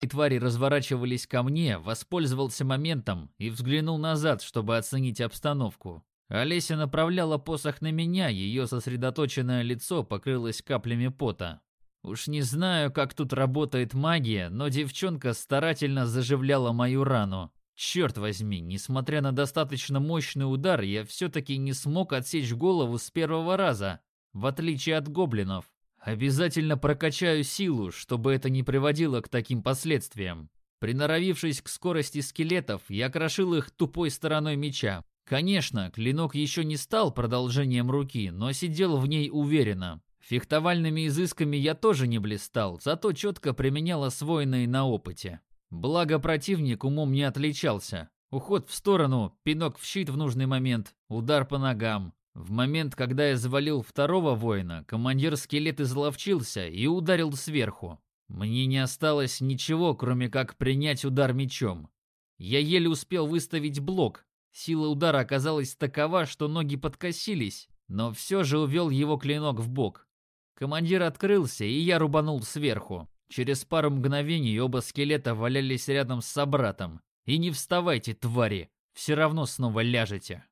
И твари разворачивались ко мне, воспользовался моментом и взглянул назад, чтобы оценить обстановку. Олеся направляла посох на меня, ее сосредоточенное лицо покрылось каплями пота. Уж не знаю, как тут работает магия, но девчонка старательно заживляла мою рану. Черт возьми, несмотря на достаточно мощный удар, я все-таки не смог отсечь голову с первого раза, в отличие от гоблинов. Обязательно прокачаю силу, чтобы это не приводило к таким последствиям. Приноровившись к скорости скелетов, я крошил их тупой стороной меча. Конечно, клинок еще не стал продолжением руки, но сидел в ней уверенно. Фехтовальными изысками я тоже не блистал, зато четко применял освоенные на опыте. Благо противник умом не отличался. Уход в сторону, пинок в щит в нужный момент, удар по ногам. В момент, когда я завалил второго воина, командир скелет изловчился и ударил сверху. Мне не осталось ничего, кроме как принять удар мечом. Я еле успел выставить блок. Сила удара оказалась такова, что ноги подкосились, но все же увел его клинок в бок. Командир открылся, и я рубанул сверху. Через пару мгновений оба скелета валялись рядом с собратом. И не вставайте, твари, все равно снова ляжете.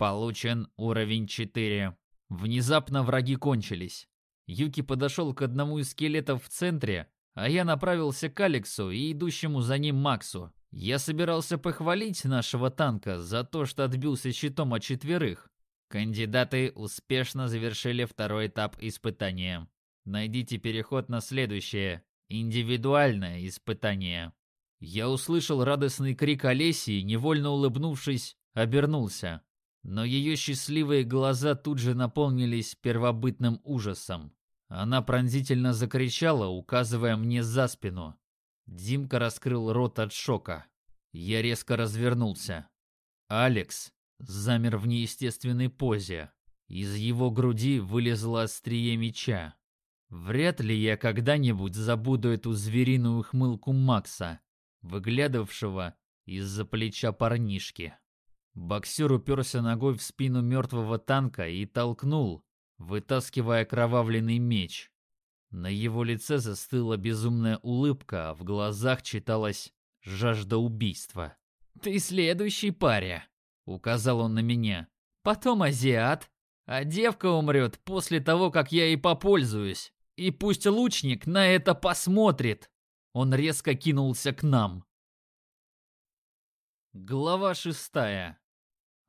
Получен уровень 4. Внезапно враги кончились. Юки подошел к одному из скелетов в центре, а я направился к Алексу и идущему за ним Максу. Я собирался похвалить нашего танка за то, что отбился щитом от четверых. Кандидаты успешно завершили второй этап испытания. Найдите переход на следующее, индивидуальное испытание. Я услышал радостный крик Олеси и, невольно улыбнувшись, обернулся. Но ее счастливые глаза тут же наполнились первобытным ужасом. Она пронзительно закричала, указывая мне за спину. Димка раскрыл рот от шока. Я резко развернулся. Алекс замер в неестественной позе. Из его груди вылезло острие меча. Вряд ли я когда-нибудь забуду эту звериную хмылку Макса, выглядывавшего из-за плеча парнишки. Боксер уперся ногой в спину мертвого танка и толкнул, вытаскивая кровавленный меч. На его лице застыла безумная улыбка, а в глазах читалась жажда убийства. «Ты следующий паря», — указал он на меня. «Потом азиат, а девка умрет после того, как я ей попользуюсь. И пусть лучник на это посмотрит». Он резко кинулся к нам. Глава шестая.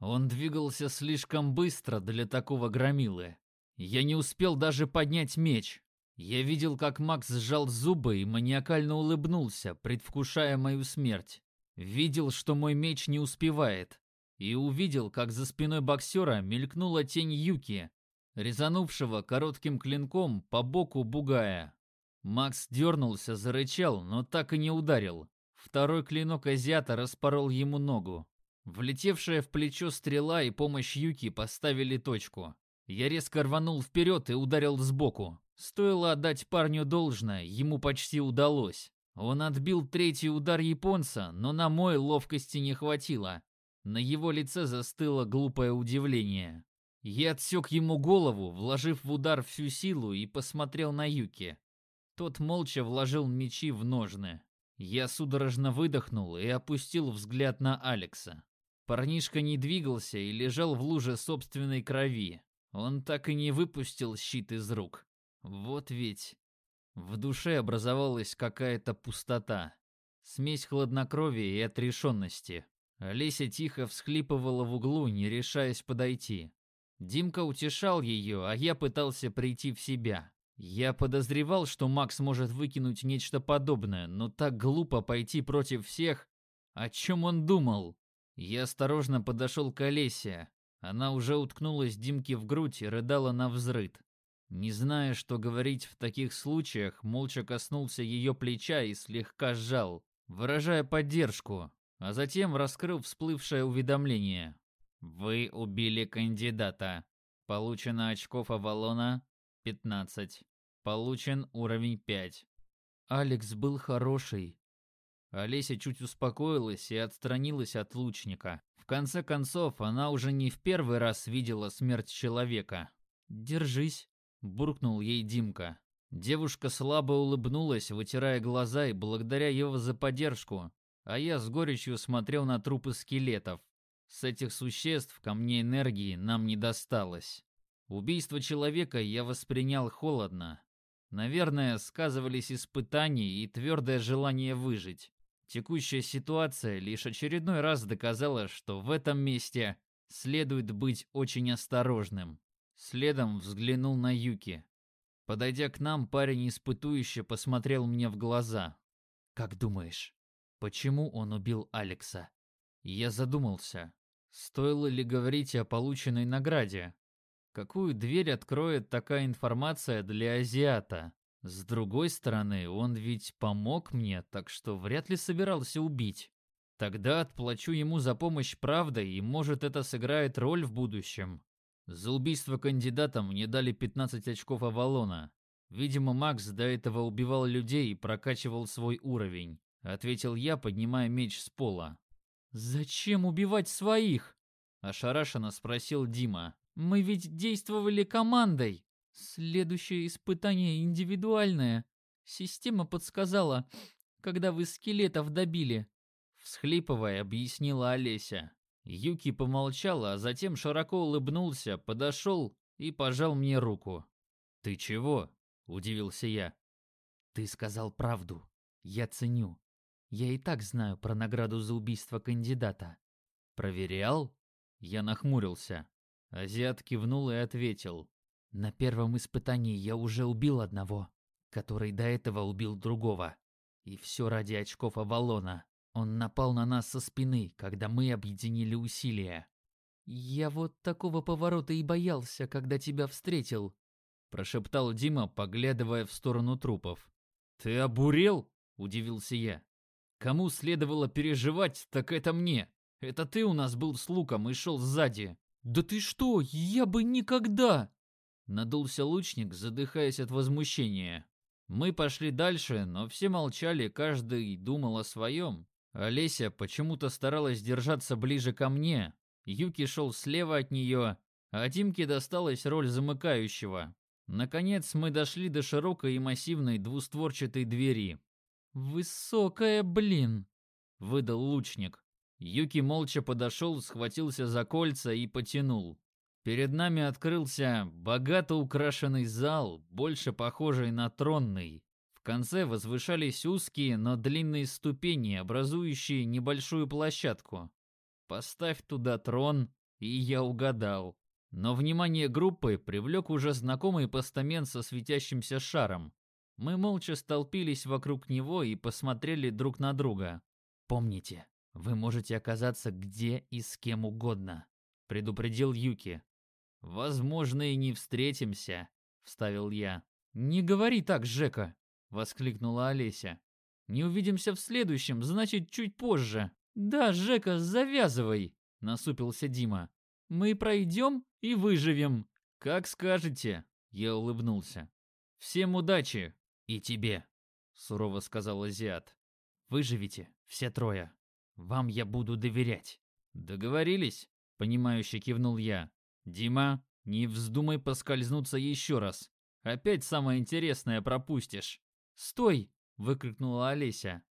Он двигался слишком быстро для такого громилы. Я не успел даже поднять меч. Я видел, как Макс сжал зубы и маниакально улыбнулся, предвкушая мою смерть. Видел, что мой меч не успевает. И увидел, как за спиной боксера мелькнула тень Юки, резанувшего коротким клинком по боку бугая. Макс дернулся, зарычал, но так и не ударил. Второй клинок азиата распорол ему ногу. Влетевшая в плечо стрела и помощь Юки поставили точку. Я резко рванул вперед и ударил сбоку. Стоило отдать парню должное, ему почти удалось. Он отбил третий удар японца, но на мой ловкости не хватило. На его лице застыло глупое удивление. Я отсек ему голову, вложив в удар всю силу и посмотрел на Юки. Тот молча вложил мечи в ножны. Я судорожно выдохнул и опустил взгляд на Алекса. Парнишка не двигался и лежал в луже собственной крови. Он так и не выпустил щит из рук. Вот ведь... В душе образовалась какая-то пустота. Смесь хладнокровия и отрешенности. Олеся тихо всхлипывала в углу, не решаясь подойти. Димка утешал ее, а я пытался прийти в себя. Я подозревал, что Макс может выкинуть нечто подобное, но так глупо пойти против всех. О чем он думал? Я осторожно подошел к Олесе. Она уже уткнулась Димке в грудь и рыдала на взрыд. Не зная, что говорить в таких случаях, молча коснулся ее плеча и слегка сжал, выражая поддержку, а затем раскрыл всплывшее уведомление. «Вы убили кандидата. Получено очков Авалона 15. Получен уровень 5». «Алекс был хороший», Олеся чуть успокоилась и отстранилась от лучника. В конце концов, она уже не в первый раз видела смерть человека. «Держись», — буркнул ей Димка. Девушка слабо улыбнулась, вытирая глаза и благодаря его за поддержку, а я с горечью смотрел на трупы скелетов. С этих существ ко мне энергии нам не досталось. Убийство человека я воспринял холодно. Наверное, сказывались испытания и твердое желание выжить. Текущая ситуация лишь очередной раз доказала, что в этом месте следует быть очень осторожным. Следом взглянул на Юки. Подойдя к нам, парень испытующе посмотрел мне в глаза. «Как думаешь, почему он убил Алекса?» Я задумался. Стоило ли говорить о полученной награде? Какую дверь откроет такая информация для азиата? С другой стороны, он ведь помог мне, так что вряд ли собирался убить. Тогда отплачу ему за помощь правдой, и может это сыграет роль в будущем. За убийство кандидата мне дали 15 очков Авалона. Видимо, Макс до этого убивал людей и прокачивал свой уровень, ответил я, поднимая меч с пола. «Зачем убивать своих?» – ошарашенно спросил Дима. «Мы ведь действовали командой. Следующее испытание индивидуальное. Система подсказала, когда вы скелетов добили». Всхлипывая, объяснила Олеся. Юки помолчала, а затем широко улыбнулся, подошел и пожал мне руку. «Ты чего?» – удивился я. «Ты сказал правду. Я ценю. Я и так знаю про награду за убийство кандидата. Проверял? Я нахмурился. Азиат кивнул и ответил. На первом испытании я уже убил одного, который до этого убил другого. И все ради очков Авалона. Он напал на нас со спины, когда мы объединили усилия. «Я вот такого поворота и боялся, когда тебя встретил», – прошептал Дима, поглядывая в сторону трупов. «Ты обурел?» – удивился я. Кому следовало переживать, так это мне. Это ты у нас был с луком и шел сзади. Да ты что, я бы никогда... Надулся лучник, задыхаясь от возмущения. Мы пошли дальше, но все молчали, каждый думал о своем. Олеся почему-то старалась держаться ближе ко мне. Юки шел слева от нее, а Димке досталась роль замыкающего. Наконец мы дошли до широкой и массивной двустворчатой двери. «Высокая, блин!» — выдал лучник. Юки молча подошел, схватился за кольца и потянул. Перед нами открылся богато украшенный зал, больше похожий на тронный. В конце возвышались узкие, но длинные ступени, образующие небольшую площадку. Поставь туда трон, и я угадал. Но внимание группы привлек уже знакомый постамент со светящимся шаром. Мы молча столпились вокруг него и посмотрели друг на друга. «Помните, вы можете оказаться где и с кем угодно», — предупредил Юки. «Возможно, и не встретимся», — вставил я. «Не говори так, Жека», — воскликнула Олеся. «Не увидимся в следующем, значит, чуть позже». «Да, Жека, завязывай», — насупился Дима. «Мы пройдем и выживем». «Как скажете», — я улыбнулся. «Всем удачи!» «И тебе», — сурово сказал азиат. «Выживите, все трое. Вам я буду доверять». «Договорились?» — понимающе кивнул я. «Дима, не вздумай поскользнуться еще раз. Опять самое интересное пропустишь». «Стой!» — выкрикнула Олеся.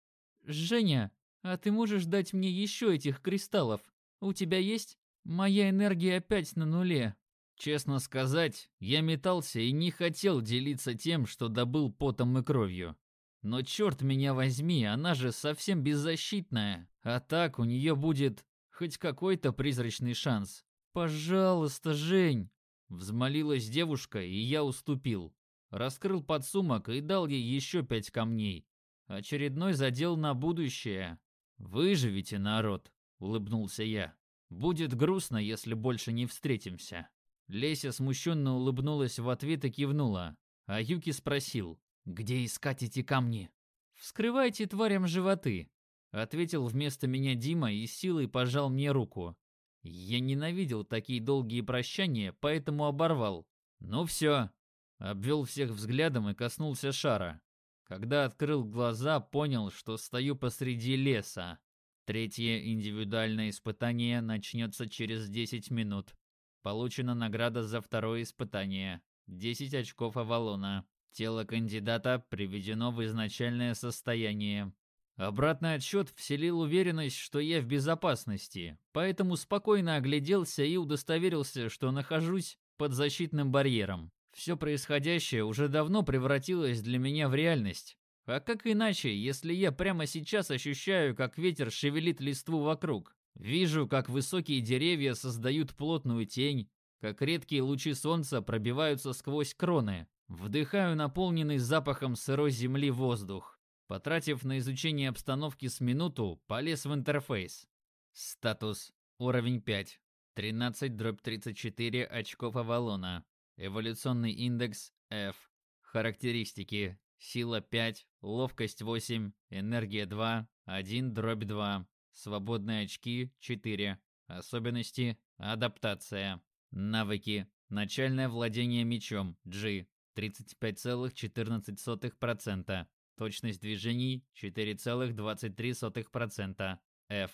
«Женя, а ты можешь дать мне еще этих кристаллов? У тебя есть? Моя энергия опять на нуле». Честно сказать, я метался и не хотел делиться тем, что добыл потом и кровью. Но черт меня возьми, она же совсем беззащитная. А так у нее будет хоть какой-то призрачный шанс. «Пожалуйста, Жень!» Взмолилась девушка, и я уступил. Раскрыл подсумок и дал ей еще пять камней. Очередной задел на будущее. «Выживите, народ!» — улыбнулся я. «Будет грустно, если больше не встретимся». Леся смущенно улыбнулась в ответ и кивнула. А Юки спросил, где искать эти камни? «Вскрывайте тварям животы», — ответил вместо меня Дима и силой пожал мне руку. Я ненавидел такие долгие прощания, поэтому оборвал. «Ну все», — обвел всех взглядом и коснулся шара. Когда открыл глаза, понял, что стою посреди леса. Третье индивидуальное испытание начнется через 10 минут. Получена награда за второе испытание. 10 очков Авалона. Тело кандидата приведено в изначальное состояние. Обратный отсчет вселил уверенность, что я в безопасности, поэтому спокойно огляделся и удостоверился, что нахожусь под защитным барьером. Все происходящее уже давно превратилось для меня в реальность. А как иначе, если я прямо сейчас ощущаю, как ветер шевелит листву вокруг? Вижу, как высокие деревья создают плотную тень, как редкие лучи солнца пробиваются сквозь кроны. Вдыхаю наполненный запахом сырой земли воздух. Потратив на изучение обстановки с минуту, полез в интерфейс. Статус. Уровень 5. 13 дробь 34 очков Авалона. Эволюционный индекс F. Характеристики. Сила 5, ловкость 8, энергия 2, 1 дробь 2. Свободные очки 4. Особенности. Адаптация. Навыки. Начальное владение мечом G. 35,14%. Точность движений 4,23%. F.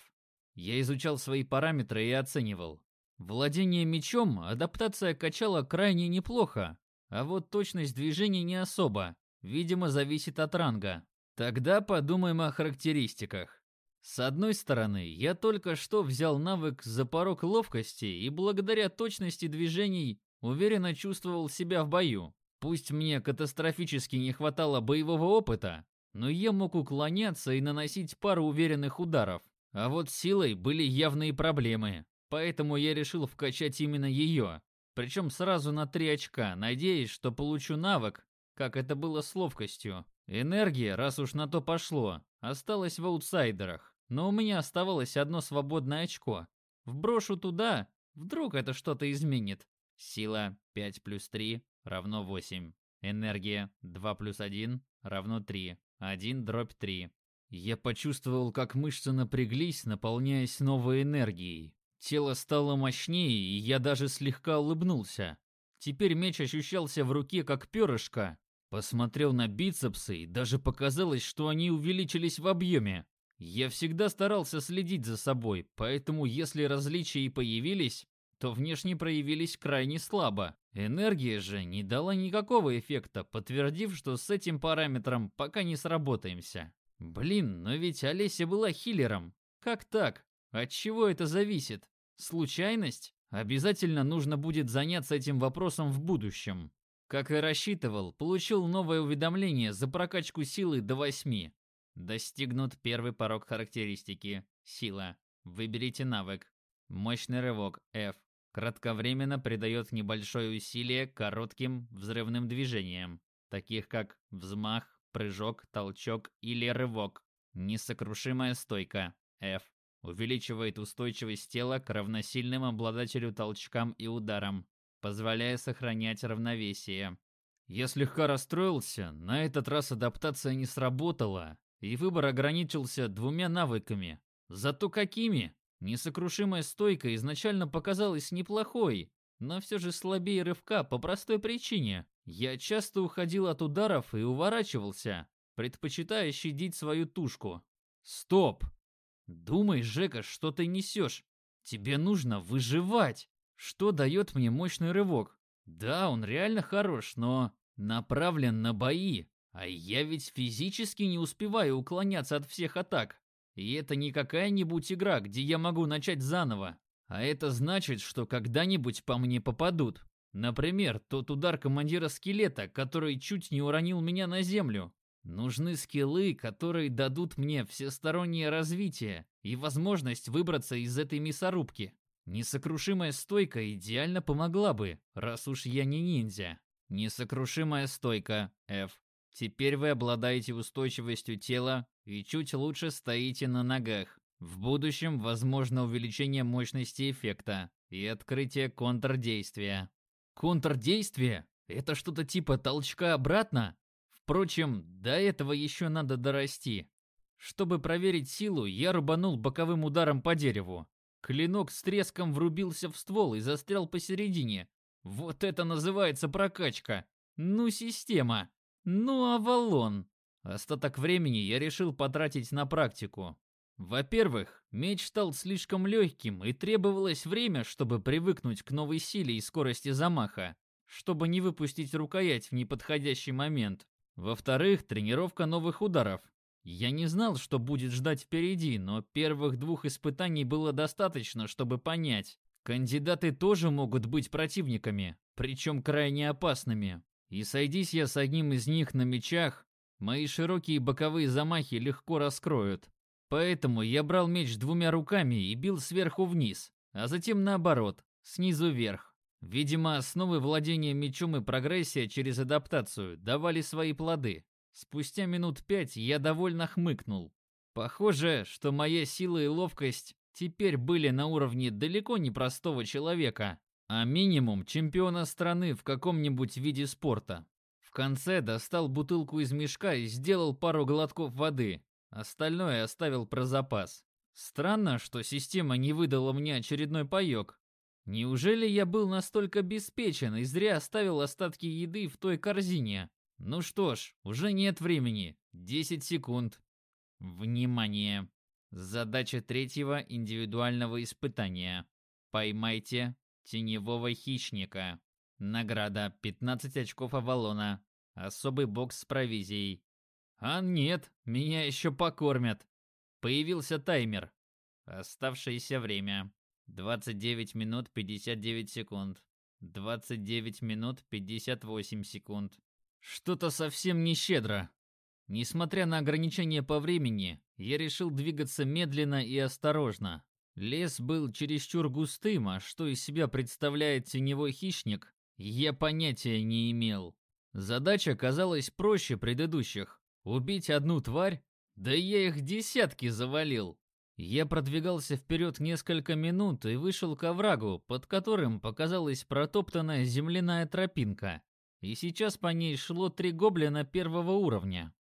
Я изучал свои параметры и оценивал. Владение мечом адаптация качала крайне неплохо, а вот точность движений не особо. Видимо, зависит от ранга. Тогда подумаем о характеристиках. С одной стороны, я только что взял навык за порог ловкости и благодаря точности движений уверенно чувствовал себя в бою. Пусть мне катастрофически не хватало боевого опыта, но я мог уклоняться и наносить пару уверенных ударов. А вот силой были явные проблемы. Поэтому я решил вкачать именно ее. Причем сразу на три очка, надеясь, что получу навык, как это было с ловкостью. Энергия, раз уж на то пошло, осталась в аутсайдерах. Но у меня оставалось одно свободное очко. Вброшу туда, вдруг это что-то изменит. Сила 5 плюс 3 равно 8. Энергия 2 плюс 1 равно 3. 1 дробь 3. Я почувствовал, как мышцы напряглись, наполняясь новой энергией. Тело стало мощнее, и я даже слегка улыбнулся. Теперь меч ощущался в руке как перышко. Посмотрел на бицепсы, и даже показалось, что они увеличились в объеме. Я всегда старался следить за собой, поэтому если различия и появились, то внешне проявились крайне слабо. Энергия же не дала никакого эффекта, подтвердив, что с этим параметром пока не сработаемся. Блин, но ведь Олеся была хиллером. Как так? От чего это зависит? Случайность? Обязательно нужно будет заняться этим вопросом в будущем. Как и рассчитывал, получил новое уведомление за прокачку силы до 8. Достигнут первый порог характеристики. Сила. Выберите навык. Мощный рывок F. Кратковременно придает небольшое усилие коротким взрывным движениям, таких как взмах, прыжок, толчок или рывок. Несокрушимая стойка F увеличивает устойчивость тела к равносильным обладателю толчкам и ударам, позволяя сохранять равновесие. Я слегка расстроился, на этот раз адаптация не сработала, и выбор ограничился двумя навыками. Зато какими? Несокрушимая стойка изначально показалась неплохой, но все же слабее рывка по простой причине. Я часто уходил от ударов и уворачивался, предпочитая щадить свою тушку. Стоп! Думай, Жека, что ты несешь. Тебе нужно выживать. Что дает мне мощный рывок? Да, он реально хорош, но направлен на бои. А я ведь физически не успеваю уклоняться от всех атак. И это не какая-нибудь игра, где я могу начать заново. А это значит, что когда-нибудь по мне попадут. Например, тот удар командира скелета, который чуть не уронил меня на землю. Нужны скиллы, которые дадут мне всестороннее развитие и возможность выбраться из этой мясорубки. Несокрушимая стойка идеально помогла бы, раз уж я не ниндзя. Несокрушимая стойка, F. Теперь вы обладаете устойчивостью тела и чуть лучше стоите на ногах. В будущем возможно увеличение мощности эффекта и открытие контрдействия. Контрдействие? Это что-то типа толчка обратно? Впрочем, до этого еще надо дорасти. Чтобы проверить силу, я рубанул боковым ударом по дереву. Клинок с треском врубился в ствол и застрял посередине. Вот это называется прокачка. Ну, система. Ну, Авалон. Остаток времени я решил потратить на практику. Во-первых, меч стал слишком легким и требовалось время, чтобы привыкнуть к новой силе и скорости замаха. чтобы не выпустить рукоять в неподходящий момент. Во-вторых, тренировка новых ударов. Я не знал, что будет ждать впереди, но первых двух испытаний было достаточно, чтобы понять. Кандидаты тоже могут быть противниками, причем крайне опасными. И сойдись я с одним из них на мечах, мои широкие боковые замахи легко раскроют. Поэтому я брал меч двумя руками и бил сверху вниз, а затем наоборот, снизу вверх. Видимо, основы владения мечом и прогрессия через адаптацию давали свои плоды. Спустя минут пять я довольно хмыкнул. Похоже, что моя сила и ловкость теперь были на уровне далеко не простого человека, а минимум чемпиона страны в каком-нибудь виде спорта. В конце достал бутылку из мешка и сделал пару глотков воды, остальное оставил про запас. Странно, что система не выдала мне очередной паёк. Неужели я был настолько обеспечен и зря оставил остатки еды в той корзине? Ну что ж, уже нет времени. 10 секунд. Внимание! Задача третьего индивидуального испытания. Поймайте теневого хищника. Награда 15 очков Авалона. Особый бокс с провизией. А нет, меня еще покормят. Появился таймер. Оставшееся время. 29 минут 59 секунд. 29 минут 58 секунд. Что-то совсем не щедро. Несмотря на ограничения по времени, я решил двигаться медленно и осторожно. Лес был чересчур густым, а что из себя представляет теневой хищник, я понятия не имел. Задача казалась проще предыдущих. Убить одну тварь? Да я их десятки завалил. Я продвигался вперед несколько минут и вышел к оврагу, под которым показалась протоптанная земляная тропинка. И сейчас по ней шло три гоблина первого уровня.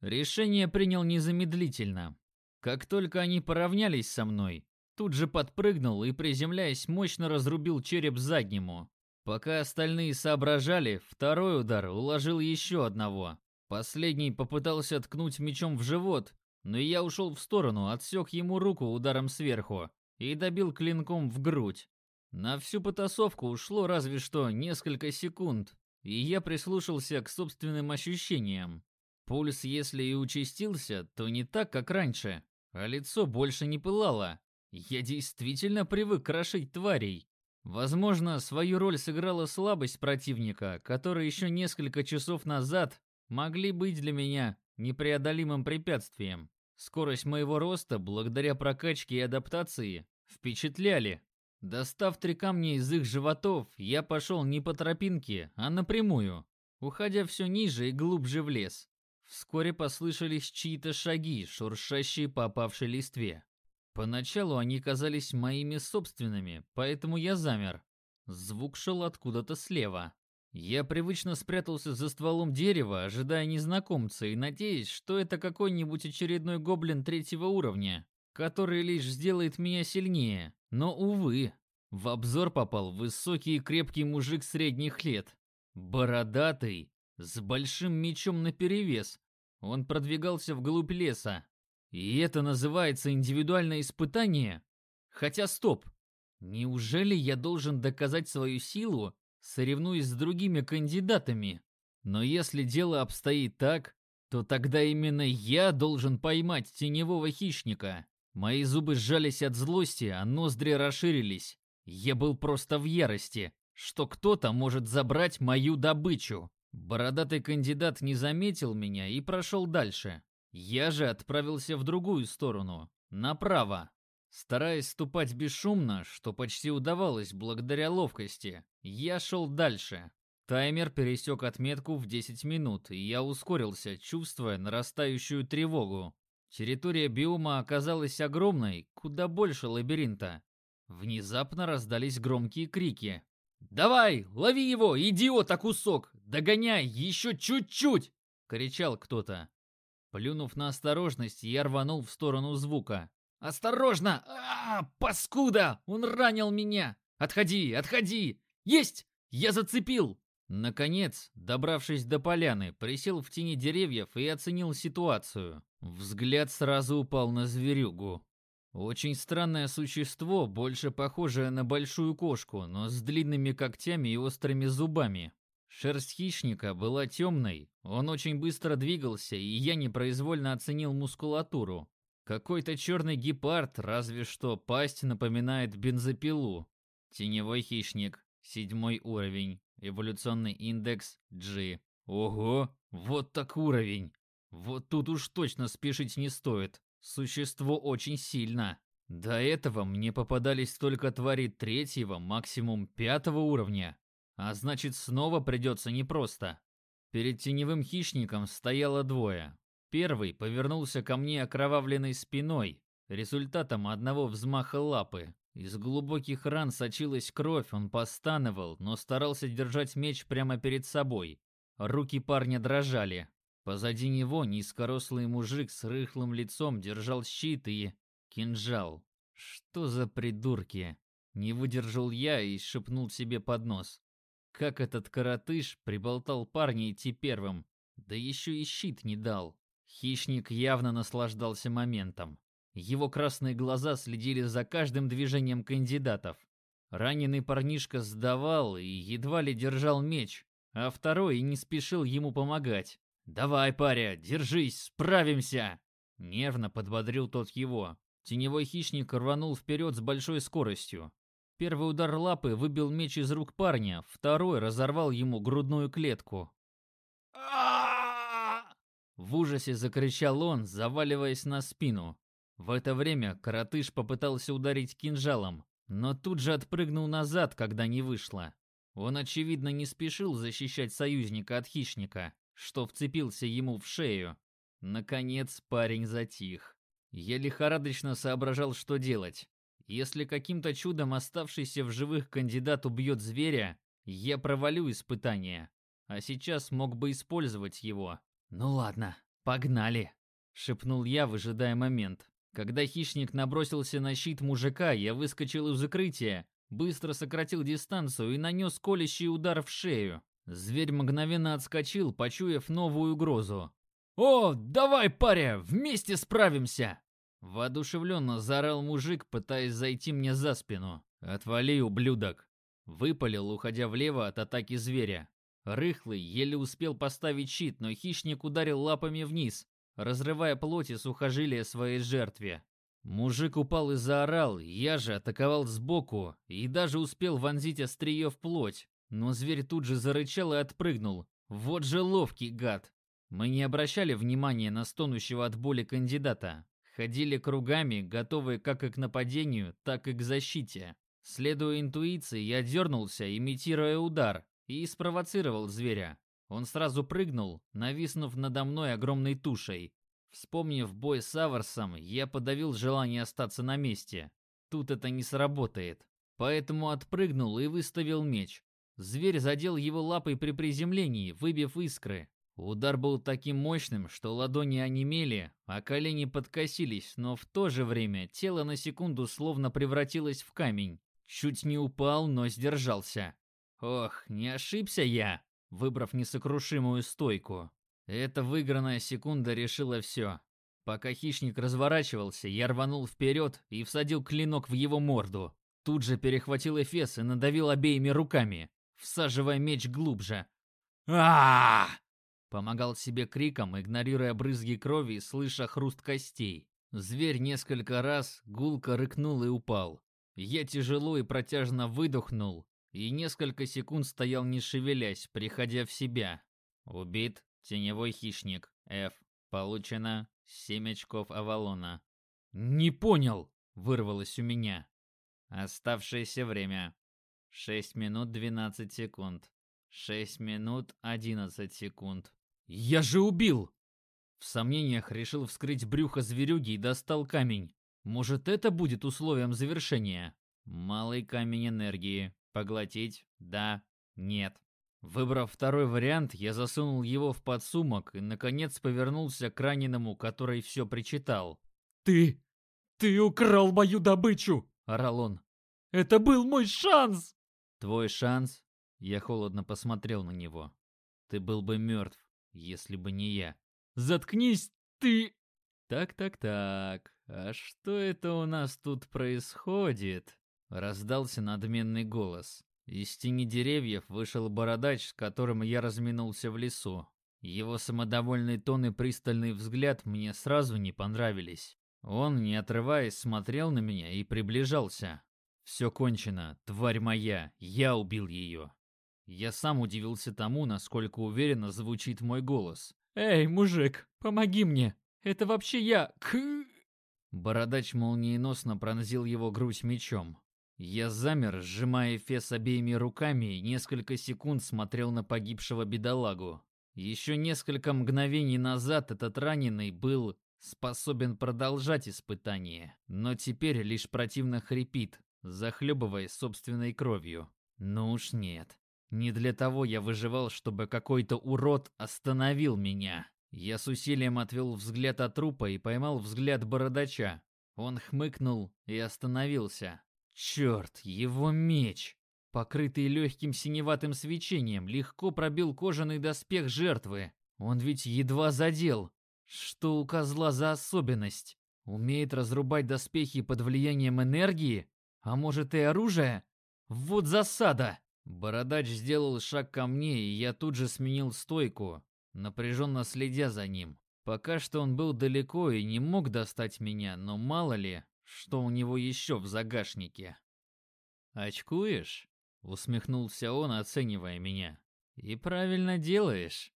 Решение принял незамедлительно. Как только они поравнялись со мной, тут же подпрыгнул и, приземляясь, мощно разрубил череп заднему. Пока остальные соображали, второй удар уложил еще одного. Последний попытался ткнуть мечом в живот, но я ушел в сторону, отсек ему руку ударом сверху и добил клинком в грудь. На всю потасовку ушло разве что несколько секунд, и я прислушался к собственным ощущениям. Пульс, если и участился, то не так, как раньше, а лицо больше не пылало. Я действительно привык крошить тварей. Возможно, свою роль сыграла слабость противника, который еще несколько часов назад могли быть для меня непреодолимым препятствием. Скорость моего роста, благодаря прокачке и адаптации, впечатляли. Достав три камня из их животов, я пошел не по тропинке, а напрямую, уходя все ниже и глубже в лес. Вскоре послышались чьи-то шаги, шуршащие по опавшей листве. Поначалу они казались моими собственными, поэтому я замер. Звук шел откуда-то слева. Я привычно спрятался за стволом дерева, ожидая незнакомца и надеясь, что это какой-нибудь очередной гоблин третьего уровня, который лишь сделает меня сильнее. Но, увы, в обзор попал высокий и крепкий мужик средних лет. Бородатый, с большим мечом наперевес. Он продвигался вглубь леса. И это называется индивидуальное испытание? Хотя стоп. Неужели я должен доказать свою силу, соревнуясь с другими кандидатами? Но если дело обстоит так, то тогда именно я должен поймать теневого хищника. Мои зубы сжались от злости, а ноздри расширились. Я был просто в ярости, что кто-то может забрать мою добычу. Бородатый кандидат не заметил меня и прошел дальше. Я же отправился в другую сторону, направо. Стараясь ступать бесшумно, что почти удавалось благодаря ловкости, я шел дальше. Таймер пересек отметку в 10 минут, и я ускорился, чувствуя нарастающую тревогу. Территория биома оказалась огромной, куда больше лабиринта. Внезапно раздались громкие крики. «Давай, лови его, идиота кусок! Догоняй, еще чуть-чуть!» — кричал кто-то. Плюнув на осторожность, я рванул в сторону звука. «Осторожно! А, -а, -а паскуда! Он ранил меня! Отходи, отходи! Есть! Я зацепил!» Наконец, добравшись до поляны, присел в тени деревьев и оценил ситуацию. Взгляд сразу упал на зверюгу. Очень странное существо, больше похожее на большую кошку, но с длинными когтями и острыми зубами. Шерсть хищника была темной, он очень быстро двигался, и я непроизвольно оценил мускулатуру. Какой-то черный гепард, разве что пасть напоминает бензопилу. Теневой хищник, седьмой уровень, эволюционный индекс G. Ого, вот так уровень. Вот тут уж точно спешить не стоит. Существо очень сильно. До этого мне попадались только твари третьего, максимум пятого уровня. А значит, снова придется непросто. Перед теневым хищником стояло двое. Первый повернулся ко мне окровавленной спиной, результатом одного взмаха лапы. Из глубоких ран сочилась кровь, он постановал, но старался держать меч прямо перед собой. Руки парня дрожали, Позади него низкорослый мужик с рыхлым лицом держал щит и кинжал. Что за придурки? Не выдержал я и шепнул себе под нос. Как этот коротыш приболтал парня идти первым, да еще и щит не дал. Хищник явно наслаждался моментом. Его красные глаза следили за каждым движением кандидатов. Раненый парнишка сдавал и едва ли держал меч, а второй не спешил ему помогать. «Давай, паря, держись, справимся!» Нервно подбодрил тот его. Теневой хищник рванул вперед с большой скоростью. Первый удар лапы выбил меч из рук парня, второй разорвал ему грудную клетку. В ужасе закричал он, заваливаясь на спину. В это время коротыш попытался ударить кинжалом, но тут же отпрыгнул назад, когда не вышло. Он, очевидно, не спешил защищать союзника от хищника что вцепился ему в шею. Наконец парень затих. Я лихорадочно соображал, что делать. Если каким-то чудом оставшийся в живых кандидат убьет зверя, я провалю испытание. А сейчас мог бы использовать его. Ну ладно, погнали, шепнул я, выжидая момент. Когда хищник набросился на щит мужика, я выскочил из укрытия, быстро сократил дистанцию и нанес колющий удар в шею. Зверь мгновенно отскочил, почуяв новую угрозу. «О, давай, паря, вместе справимся!» Воодушевленно заорал мужик, пытаясь зайти мне за спину. «Отвали, ублюдок!» Выпалил, уходя влево от атаки зверя. Рыхлый еле успел поставить щит, но хищник ударил лапами вниз, разрывая плоть и сухожилия своей жертве. Мужик упал и заорал, я же атаковал сбоку и даже успел вонзить острие в плоть, но зверь тут же зарычал и отпрыгнул. Вот же ловкий гад. Мы не обращали внимания на стонущего от боли кандидата. Ходили кругами, готовые как к нападению, так и к защите. Следуя интуиции, я дернулся, имитируя удар, и спровоцировал зверя. Он сразу прыгнул, нависнув надо мной огромной тушей. Вспомнив бой с Аварсом, я подавил желание остаться на месте. Тут это не сработает. Поэтому отпрыгнул и выставил меч. Зверь задел его лапой при приземлении, выбив искры. Удар был таким мощным, что ладони онемели, а колени подкосились, но в то же время тело на секунду словно превратилось в камень. Чуть не упал, но сдержался. Ох, не ошибся я, выбрав несокрушимую стойку. Эта выигранная секунда решила все. Пока хищник разворачивался, я рванул вперед и всадил клинок в его морду. Тут же перехватил эфес и надавил обеими руками всаживая меч глубже. а Помогал себе криком, игнорируя брызги крови и слыша хруст костей. Зверь несколько раз гулко рыкнул и упал. Я тяжело и протяжно выдохнул и несколько секунд стоял не шевелясь, приходя в себя. Убит теневой хищник. F. Получено 7 очков Авалона. «Не понял!» — вырвалось у меня. Оставшееся время 6 минут 12 секунд. 6 минут 11 секунд. Я же убил! В сомнениях решил вскрыть брюхо зверюги и достал камень. Может, это будет условием завершения? Малый камень энергии. Поглотить? Да. Нет. Выбрав второй вариант, я засунул его в подсумок и, наконец, повернулся к раненому, который все причитал. «Ты... ты украл мою добычу!» — орал он. «Это был мой шанс!» Твой шанс? Я холодно посмотрел на него. Ты был бы мертв, если бы не я. Заткнись, ты... Так-так-так. а что это у нас тут происходит?» Раздался надменный голос. Из тени деревьев вышел бородач, с которым я разминулся в лесу. Его самодовольный тон и пристальный взгляд мне сразу не понравились. Он, не отрываясь, смотрел на меня и приближался. «Все кончено, тварь моя, я убил ее». Я сам удивился тому, насколько уверенно звучит мой голос. «Эй, мужик, помоги мне! Это вообще я! К...» Бородач молниеносно пронзил его грудь мечом. Я замер, сжимая фес обеими руками и несколько секунд смотрел на погибшего бедолагу. Еще несколько мгновений назад этот раненый был способен продолжать испытание, но теперь лишь противно хрипит, захлебываясь собственной кровью. Ну уж нет. Не для того я выживал, чтобы какой-то урод остановил меня. Я с усилием отвел взгляд от трупа и поймал взгляд бородача. Он хмыкнул и остановился. Черт, его меч! Покрытый легким синеватым свечением, легко пробил кожаный доспех жертвы. Он ведь едва задел. Что у козла за особенность? Умеет разрубать доспехи под влиянием энергии? А может и оружие? Вот засада! Бородач сделал шаг ко мне, и я тут же сменил стойку, напряженно следя за ним. Пока что он был далеко и не мог достать меня, но мало ли, что у него еще в загашнике. «Очкуешь?» — усмехнулся он, оценивая меня. «И правильно делаешь.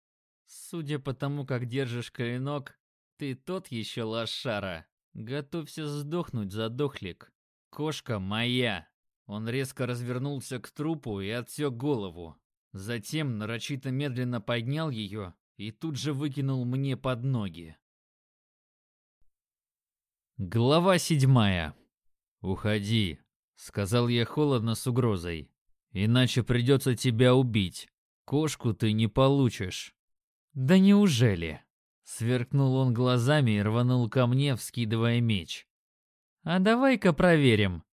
Судя по тому, как держишь клинок, ты тот еще лошара. Готовься сдохнуть, задохлик. Кошка моя!» Он резко развернулся к трупу и отсек голову. Затем нарочито медленно поднял ее и тут же выкинул мне под ноги. Глава седьмая. «Уходи», — сказал я холодно с угрозой. «Иначе придется тебя убить. Кошку ты не получишь». «Да неужели?» Сверкнул он глазами и рванул ко мне, вскидывая меч. «А давай-ка проверим».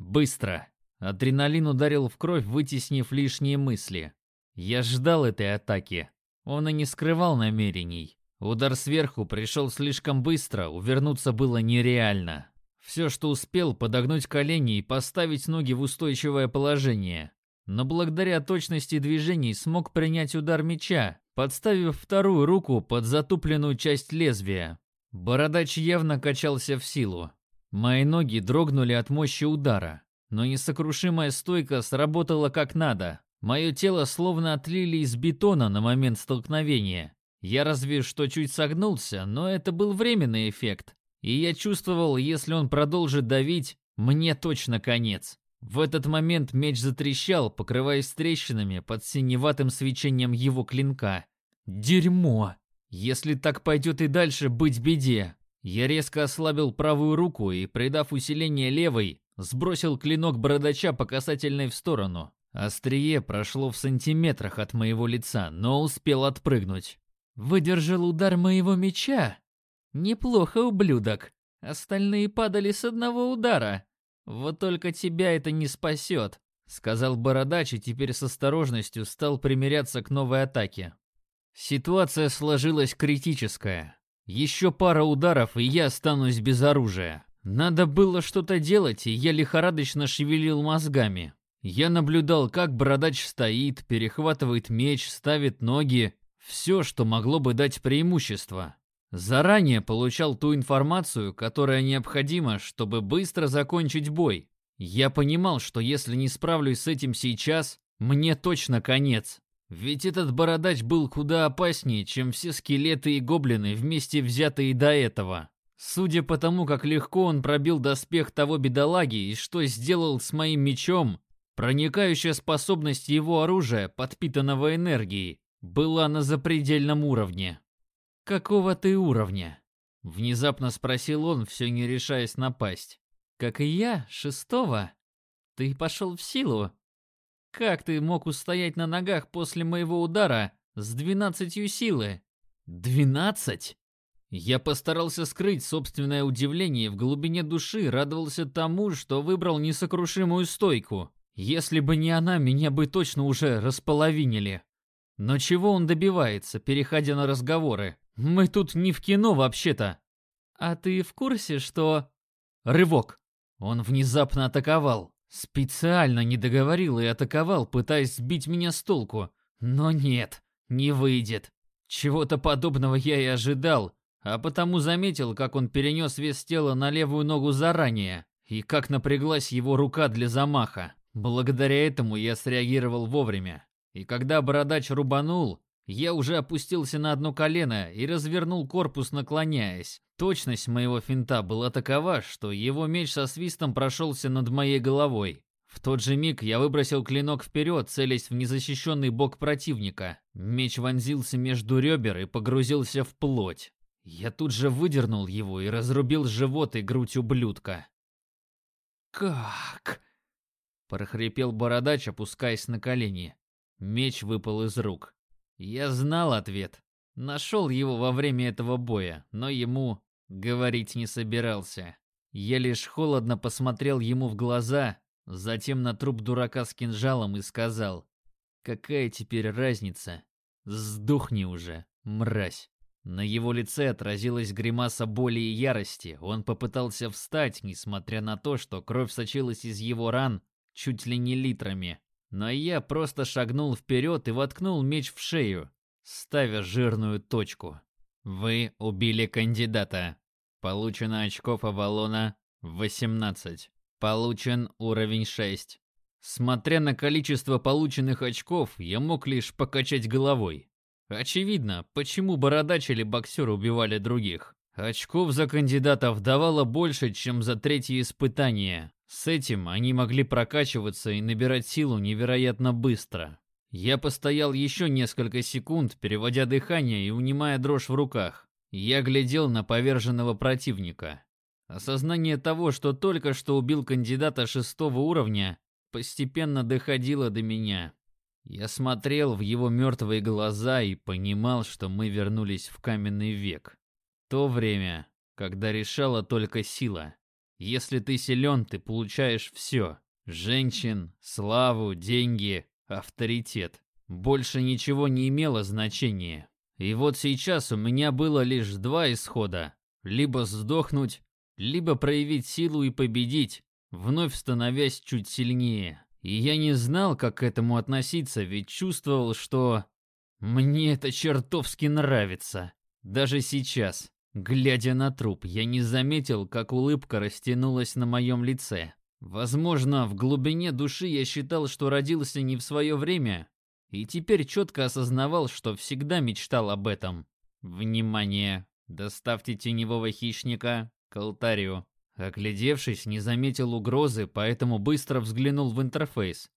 «Быстро!» Адреналин ударил в кровь, вытеснив лишние мысли. Я ждал этой атаки. Он и не скрывал намерений. Удар сверху пришел слишком быстро, увернуться было нереально. Все, что успел, подогнуть колени и поставить ноги в устойчивое положение. Но благодаря точности движений смог принять удар меча, подставив вторую руку под затупленную часть лезвия. Бородач явно качался в силу. Мои ноги дрогнули от мощи удара но несокрушимая стойка сработала как надо. Мое тело словно отлили из бетона на момент столкновения. Я разве что чуть согнулся, но это был временный эффект. И я чувствовал, если он продолжит давить, мне точно конец. В этот момент меч затрещал, покрываясь трещинами под синеватым свечением его клинка. Дерьмо! Если так пойдет и дальше, быть беде. Я резко ослабил правую руку и, придав усиление левой, Сбросил клинок бородача по касательной в сторону. Острие прошло в сантиметрах от моего лица, но успел отпрыгнуть. «Выдержал удар моего меча? Неплохо, ублюдок. Остальные падали с одного удара. Вот только тебя это не спасет», — сказал бородач и теперь с осторожностью стал примиряться к новой атаке. Ситуация сложилась критическая. Еще пара ударов, и я останусь без оружия. Надо было что-то делать, и я лихорадочно шевелил мозгами. Я наблюдал, как бородач стоит, перехватывает меч, ставит ноги. Все, что могло бы дать преимущество. Заранее получал ту информацию, которая необходима, чтобы быстро закончить бой. Я понимал, что если не справлюсь с этим сейчас, мне точно конец. Ведь этот бородач был куда опаснее, чем все скелеты и гоблины вместе взятые до этого. Судя по тому, как легко он пробил доспех того бедолаги и что сделал с моим мечом, проникающая способность его оружия, подпитанного энергией, была на запредельном уровне. «Какого ты уровня?» — внезапно спросил он, все не решаясь напасть. «Как и я, шестого. Ты пошел в силу. Как ты мог устоять на ногах после моего удара с двенадцатью силы?» «Двенадцать?» Я постарался скрыть собственное удивление в глубине души радовался тому, что выбрал несокрушимую стойку. Если бы не она, меня бы точно уже располовинили. Но чего он добивается, переходя на разговоры? Мы тут не в кино вообще-то. «А ты в курсе, что...» Рывок. Он внезапно атаковал. Специально не договорил и атаковал, пытаясь сбить меня с толку. Но нет, не выйдет. Чего-то подобного я и ожидал, а потому заметил, как он перенес вес тела на левую ногу заранее, и как напряглась его рука для замаха. Благодаря этому я среагировал вовремя. И когда бородач рубанул, я уже опустился на одно колено и развернул корпус, наклоняясь. Точность моего финта была такова, что его меч со свистом прошелся над моей головой. В тот же миг я выбросил клинок вперед, целясь в незащищенный бок противника. Меч вонзился между ребер и погрузился в плоть. Я тут же выдернул его и разрубил живот и грудь ублюдка. «Как?» – прохрипел бородач, опускаясь на колени. Меч выпал из рук. Я знал ответ. Нашел его во время этого боя, но ему говорить не собирался. Я лишь холодно посмотрел ему в глаза, затем на труп дурака с кинжалом и сказал, «Какая теперь разница? Сдохни уже, мразь!» На его лице отразилась гримаса боли и ярости. Он попытался встать, несмотря на то, что кровь сочилась из его ран чуть ли не литрами. Но я просто шагнул вперед и воткнул меч в шею, ставя жирную точку. Вы убили кандидата. Получено очков Авалона 18. Получен уровень 6. Смотря на количество полученных очков, я мог лишь покачать головой. Очевидно, почему бородач или боксер убивали других. Очков за кандидатов давало больше, чем за третье испытание. С этим они могли прокачиваться и набирать силу невероятно быстро. Я постоял еще несколько секунд, переводя дыхание и унимая дрожь в руках. Я глядел на поверженного противника. Осознание того, что только что убил кандидата шестого уровня, постепенно доходило до меня. Я смотрел в его мертвые глаза и понимал, что мы вернулись в каменный век. То время, когда решала только сила. Если ты силен, ты получаешь все. Женщин, славу, деньги, авторитет. Больше ничего не имело значения. И вот сейчас у меня было лишь два исхода. Либо сдохнуть, либо проявить силу и победить, вновь становясь чуть сильнее. И я не знал, как к этому относиться, ведь чувствовал, что... Мне это чертовски нравится. Даже сейчас. Глядя на труп, я не заметил, как улыбка растянулась на моем лице. Возможно, в глубине души я считал, что родился не в свое время, и теперь четко осознавал, что всегда мечтал об этом. Внимание! Доставьте теневого хищника к алтарю. Оглядевшись, не заметил угрозы, поэтому быстро взглянул в интерфейс.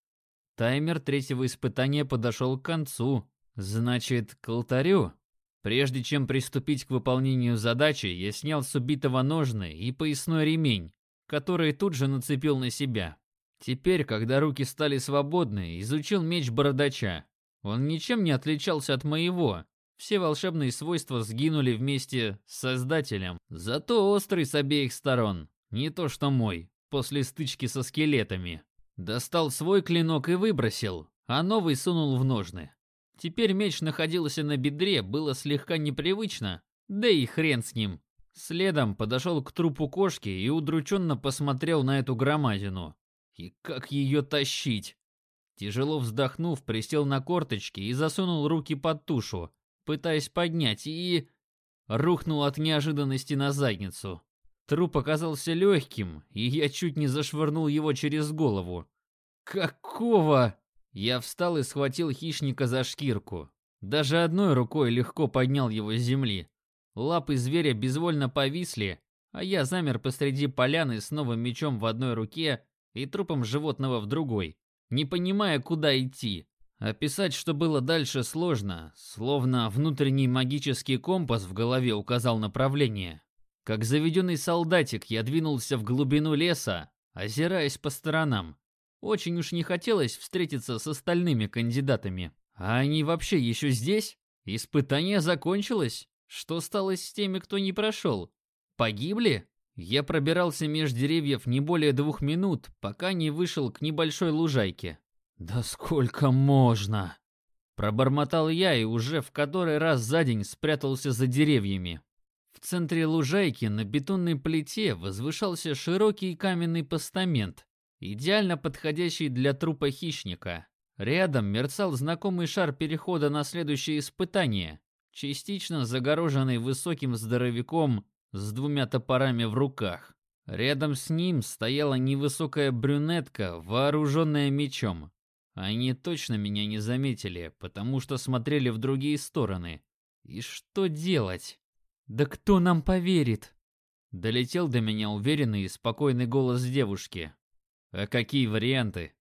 Таймер третьего испытания подошел к концу. Значит, к алтарю? Прежде чем приступить к выполнению задачи, я снял с убитого ножны и поясной ремень, который тут же нацепил на себя. Теперь, когда руки стали свободны, изучил меч бородача. Он ничем не отличался от моего. Все волшебные свойства сгинули вместе с Создателем. Зато острый с обеих сторон. Не то что мой, после стычки со скелетами. Достал свой клинок и выбросил, а новый сунул в ножны. Теперь меч находился на бедре, было слегка непривычно, да и хрен с ним. Следом подошел к трупу кошки и удрученно посмотрел на эту громадину. И как ее тащить? Тяжело вздохнув, присел на корточки и засунул руки под тушу, пытаясь поднять, и... Рухнул от неожиданности на задницу. Труп оказался легким, и я чуть не зашвырнул его через голову. «Какого?» Я встал и схватил хищника за шкирку. Даже одной рукой легко поднял его с земли. Лапы зверя безвольно повисли, а я замер посреди поляны с новым мечом в одной руке и трупом животного в другой, не понимая, куда идти. Описать, что было дальше, сложно, словно внутренний магический компас в голове указал направление. Как заведенный солдатик я двинулся в глубину леса, озираясь по сторонам. Очень уж не хотелось встретиться с остальными кандидатами. А они вообще еще здесь? Испытание закончилось? Что стало с теми, кто не прошел? Погибли? Я пробирался меж деревьев не более двух минут, пока не вышел к небольшой лужайке. «Да сколько можно?» Пробормотал я и уже в который раз за день спрятался за деревьями. В центре лужайки на бетонной плите возвышался широкий каменный постамент, идеально подходящий для трупа хищника. Рядом мерцал знакомый шар перехода на следующее испытание, частично загороженный высоким здоровяком с двумя топорами в руках. Рядом с ним стояла невысокая брюнетка, вооруженная мечом. Они точно меня не заметили, потому что смотрели в другие стороны. И что делать? Да кто нам поверит? Долетел до меня уверенный и спокойный голос девушки. А какие варианты?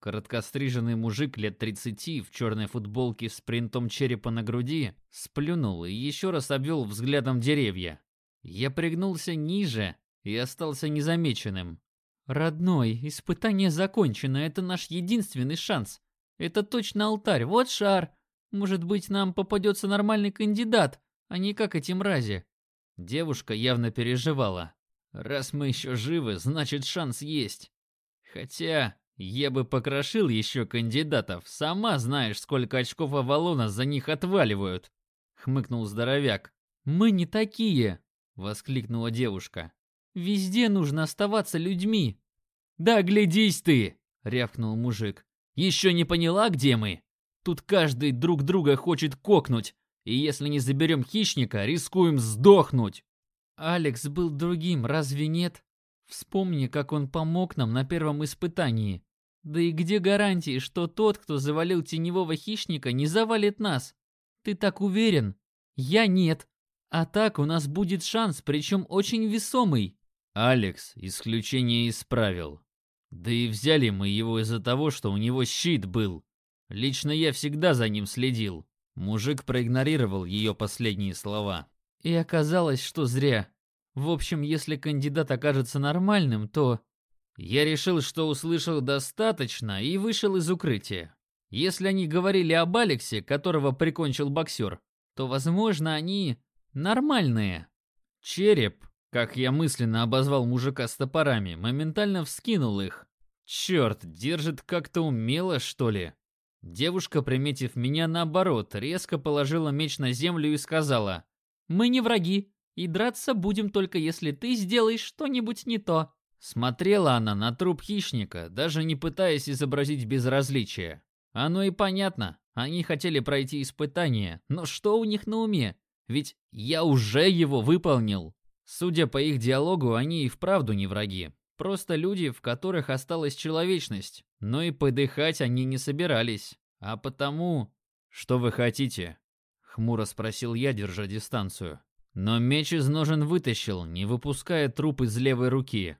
Короткостриженный мужик лет 30 в черной футболке с принтом черепа на груди сплюнул и еще раз обвел взглядом деревья. Я пригнулся ниже и остался незамеченным. «Родной, испытание закончено, это наш единственный шанс. Это точно алтарь, вот шар. Может быть, нам попадется нормальный кандидат, а не как эти мрази». Девушка явно переживала. «Раз мы еще живы, значит шанс есть. Хотя я бы покрошил еще кандидатов, сама знаешь, сколько очков Авалона за них отваливают», — хмыкнул здоровяк. «Мы не такие», — воскликнула девушка. «Везде нужно оставаться людьми». «Да глядись ты!» — рявкнул мужик. «Еще не поняла, где мы? Тут каждый друг друга хочет кокнуть, и если не заберем хищника, рискуем сдохнуть». «Алекс был другим, разве нет? Вспомни, как он помог нам на первом испытании. Да и где гарантии, что тот, кто завалил теневого хищника, не завалит нас? Ты так уверен? Я нет. А так у нас будет шанс, причем очень весомый. Алекс исключение исправил. Да и взяли мы его из-за того, что у него щит был. Лично я всегда за ним следил. Мужик проигнорировал ее последние слова. И оказалось, что зря. В общем, если кандидат окажется нормальным, то я решил, что услышал достаточно и вышел из укрытия. Если они говорили об Алексе, которого прикончил боксер, то, возможно, они нормальные. Череп, как я мысленно обозвал мужика с топорами, моментально вскинул их. Черт, держит как-то умело, что ли? Девушка, приметив меня наоборот, резко положила меч на землю и сказала, «Мы не враги, и драться будем только если ты сделаешь что-нибудь не то». Смотрела она на труп хищника, даже не пытаясь изобразить безразличие. Оно и понятно, они хотели пройти испытание, но что у них на уме? Ведь я уже его выполнил. Судя по их диалогу, они и вправду не враги. Просто люди, в которых осталась человечность. Но и подыхать они не собирались. А потому... «Что вы хотите?» — хмуро спросил я, держа дистанцию. Но меч из ножен вытащил, не выпуская труп из левой руки.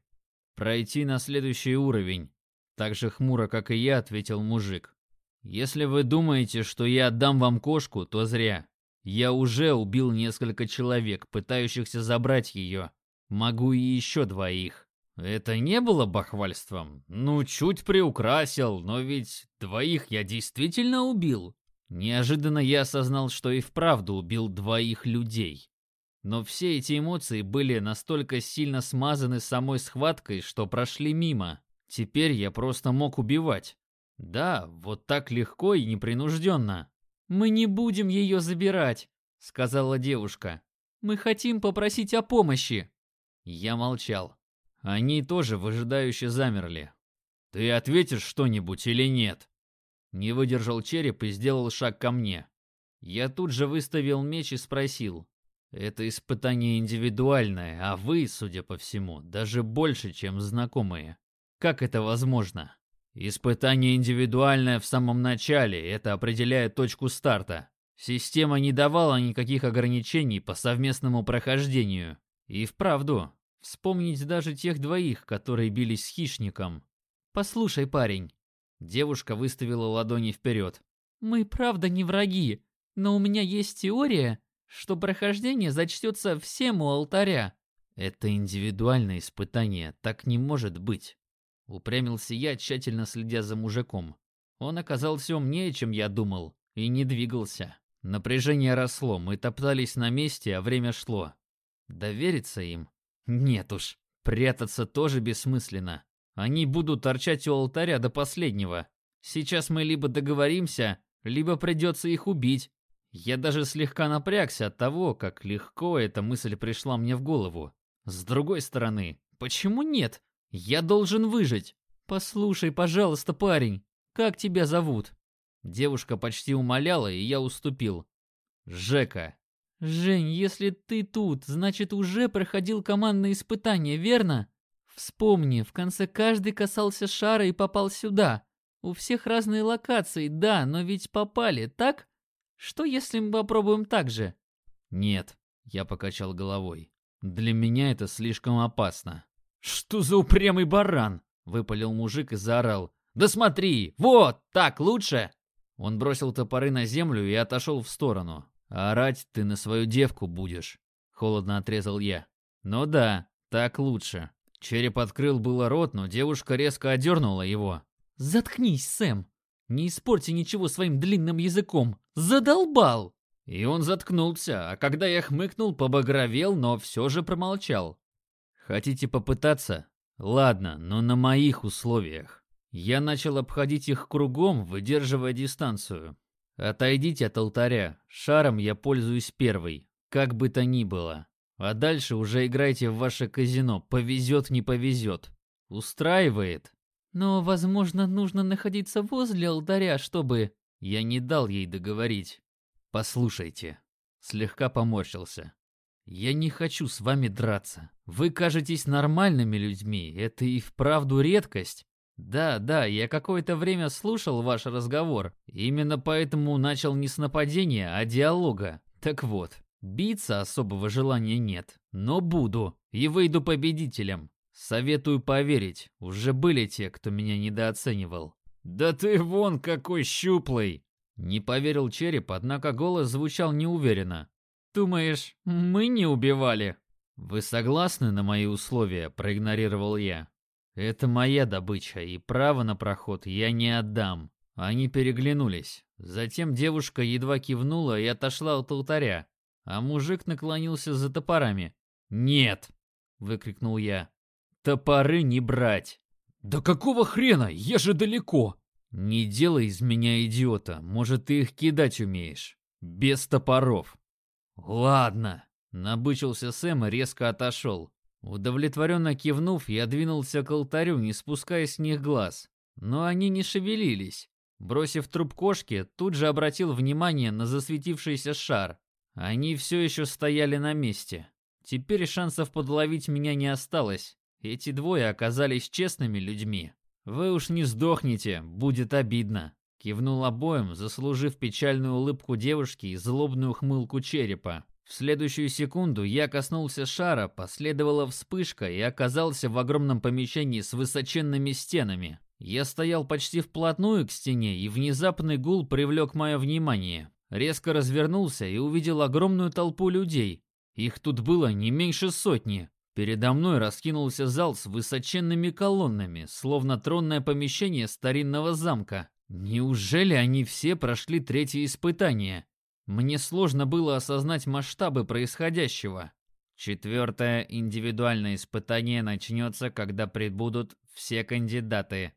Пройти на следующий уровень. Так же хмуро, как и я, ответил мужик. Если вы думаете, что я отдам вам кошку, то зря. Я уже убил несколько человек, пытающихся забрать ее. Могу и еще двоих. Это не было бахвальством. Ну, чуть приукрасил, но ведь двоих я действительно убил. Неожиданно я осознал, что и вправду убил двоих людей. Но все эти эмоции были настолько сильно смазаны самой схваткой, что прошли мимо. Теперь я просто мог убивать. Да, вот так легко и непринужденно. «Мы не будем ее забирать», — сказала девушка. «Мы хотим попросить о помощи». Я молчал. Они тоже выжидающе замерли. «Ты ответишь что-нибудь или нет?» Не выдержал череп и сделал шаг ко мне. Я тут же выставил меч и спросил. Это испытание индивидуальное, а вы, судя по всему, даже больше, чем знакомые. Как это возможно? Испытание индивидуальное в самом начале, это определяет точку старта. Система не давала никаких ограничений по совместному прохождению. И вправду, вспомнить даже тех двоих, которые бились с хищником. «Послушай, парень». Девушка выставила ладони вперед. «Мы правда не враги, но у меня есть теория, что прохождение зачтется всем у алтаря. Это индивидуальное испытание, так не может быть. Упрямился я, тщательно следя за мужиком. Он оказался умнее, чем я думал, и не двигался. Напряжение росло, мы топтались на месте, а время шло. Довериться им? Нет уж, прятаться тоже бессмысленно. Они будут торчать у алтаря до последнего. Сейчас мы либо договоримся, либо придется их убить. Я даже слегка напрягся от того, как легко эта мысль пришла мне в голову. С другой стороны, почему нет? Я должен выжить. Послушай, пожалуйста, парень, как тебя зовут? Девушка почти умоляла, и я уступил. Жека. Жень, если ты тут, значит уже проходил командные испытания, верно? Вспомни, в конце каждый касался шара и попал сюда. У всех разные локации, да, но ведь попали, так? Что если мы попробуем так же? Нет, я покачал головой. Для меня это слишком опасно. Что за упрямый баран? Выпалил мужик и заорал. Да смотри, вот, так лучше. Он бросил топоры на землю и отошел в сторону. орать ты на свою девку будешь. Холодно отрезал я. Ну да, так лучше. Череп открыл было рот, но девушка резко одернула его. «Заткнись, Сэм! Не испорти ничего своим длинным языком! Задолбал!» И он заткнулся, а когда я хмыкнул, побагровел, но все же промолчал. «Хотите попытаться? Ладно, но на моих условиях». Я начал обходить их кругом, выдерживая дистанцию. «Отойдите от алтаря. Шаром я пользуюсь первой. Как бы то ни было. А дальше уже играйте в ваше казино. Повезет, не повезет. Устраивает?» Но, возможно, нужно находиться возле алтаря, чтобы... Я не дал ей договорить. Послушайте. Слегка поморщился. Я не хочу с вами драться. Вы кажетесь нормальными людьми. Это и вправду редкость. Да, да, я какое-то время слушал ваш разговор. Именно поэтому начал не с нападения, а диалога. Так вот, биться особого желания нет. Но буду. И выйду победителем. Советую поверить, уже были те, кто меня недооценивал. «Да ты вон какой щуплый!» Не поверил череп, однако голос звучал неуверенно. «Думаешь, мы не убивали?» «Вы согласны на мои условия?» – проигнорировал я. «Это моя добыча, и право на проход я не отдам». Они переглянулись. Затем девушка едва кивнула и отошла от алтаря, а мужик наклонился за топорами. «Нет!» – выкрикнул я. Топоры не брать. Да какого хрена? Я же далеко. Не делай из меня идиота. Может, ты их кидать умеешь. Без топоров. Ладно. Набычился Сэм и резко отошел. Удовлетворенно кивнув, я двинулся к алтарю, не спуская с них глаз. Но они не шевелились. Бросив труп кошки, тут же обратил внимание на засветившийся шар. Они все еще стояли на месте. Теперь шансов подловить меня не осталось. Эти двое оказались честными людьми. Вы уж не сдохнете, будет обидно. Кивнул обоим, заслужив печальную улыбку девушки и злобную хмылку черепа. В следующую секунду я коснулся шара, последовала вспышка и оказался в огромном помещении с высоченными стенами. Я стоял почти вплотную к стене, и внезапный гул привлек мое внимание. Резко развернулся и увидел огромную толпу людей. Их тут было не меньше сотни. Передо мной раскинулся зал с высоченными колоннами, словно тронное помещение старинного замка. Неужели они все прошли третье испытание? Мне сложно было осознать масштабы происходящего. Четвертое индивидуальное испытание начнется, когда прибудут все кандидаты.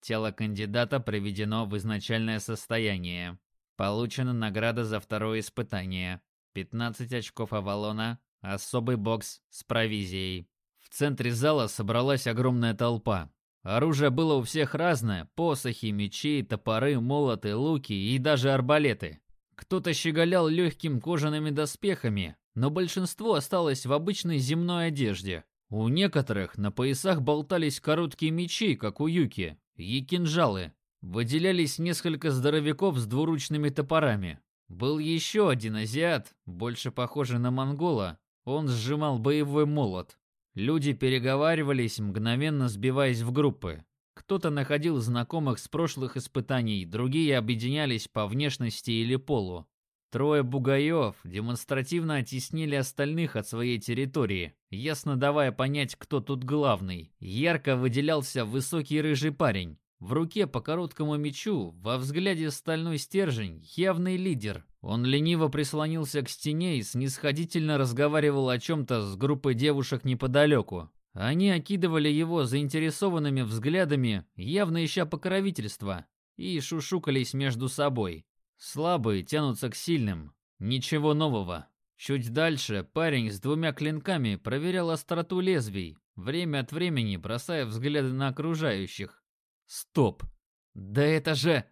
Тело кандидата приведено в изначальное состояние. Получена награда за второе испытание. 15 очков Авалона, Особый бокс с провизией. В центре зала собралась огромная толпа. Оружие было у всех разное – посохи, мечи, топоры, молоты, луки и даже арбалеты. Кто-то щеголял легким кожаными доспехами, но большинство осталось в обычной земной одежде. У некоторых на поясах болтались короткие мечи, как у Юки, и кинжалы. Выделялись несколько здоровяков с двуручными топорами. Был еще один азиат, больше похожий на монгола, он сжимал боевой молот. Люди переговаривались, мгновенно сбиваясь в группы. Кто-то находил знакомых с прошлых испытаний, другие объединялись по внешности или полу. Трое бугаев демонстративно оттеснили остальных от своей территории, ясно давая понять, кто тут главный. Ярко выделялся высокий рыжий парень. В руке по короткому мечу, во взгляде стальной стержень, явный лидер. Он лениво прислонился к стене и снисходительно разговаривал о чем-то с группой девушек неподалеку. Они окидывали его заинтересованными взглядами, явно ища покровительства, и шушукались между собой. Слабые тянутся к сильным, Ничего нового. Чуть дальше парень с двумя клинками проверял остроту лезвий, время от времени бросая взгляды на окружающих. Стоп! Да это же...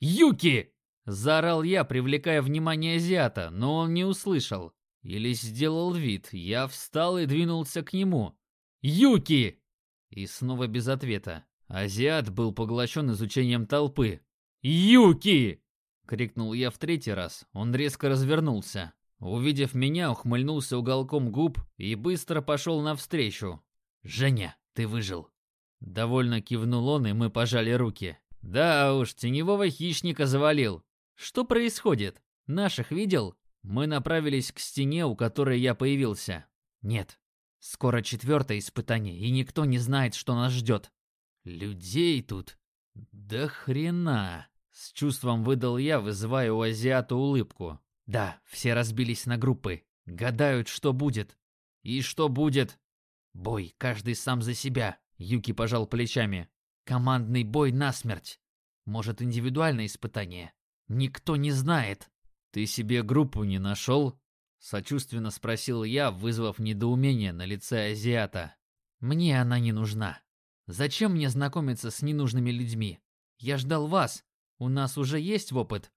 Юки! Заорал я, привлекая внимание азиата, но он не услышал. Или сделал вид. Я встал и двинулся к нему. «Юки!» И снова без ответа. Азиат был поглощен изучением толпы. «Юки!» — крикнул я в третий раз. Он резко развернулся. Увидев меня, ухмыльнулся уголком губ и быстро пошел навстречу. «Женя, ты выжил!» Довольно кивнул он, и мы пожали руки. «Да уж, теневого хищника завалил. Что происходит? Наших видел?» Мы направились к стене, у которой я появился. «Нет, скоро четвертое испытание, и никто не знает, что нас ждет. Людей тут да хрена!» С чувством выдал я, вызывая у азиата улыбку. «Да, все разбились на группы. Гадают, что будет. И что будет?» «Бой, каждый сам за себя», — Юки пожал плечами. «Командный бой насмерть. Может, индивидуальное испытание? Никто не знает». «Ты себе группу не нашел?» — сочувственно спросил я, вызвав недоумение на лице азиата. «Мне она не нужна. Зачем мне знакомиться с ненужными людьми? Я ждал вас. У нас уже есть опыт.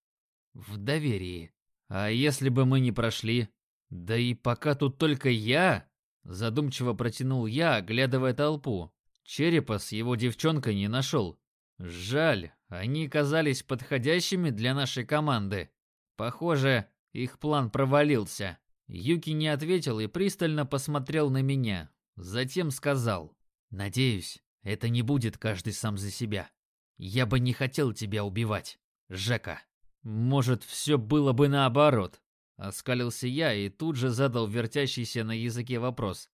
В доверии. А если бы мы не прошли? Да и пока тут только я, задумчиво протянул я, оглядывая толпу. Черепа с его девчонкой не нашел. Жаль, они казались подходящими для нашей команды. Похоже, их план провалился. Юки не ответил и пристально посмотрел на меня. Затем сказал: "Надеюсь, это не будет каждый сам за себя. Я бы не хотел тебя убивать, Жека. Может, все было бы наоборот. Оскалился я и тут же задал вертящийся на языке вопрос.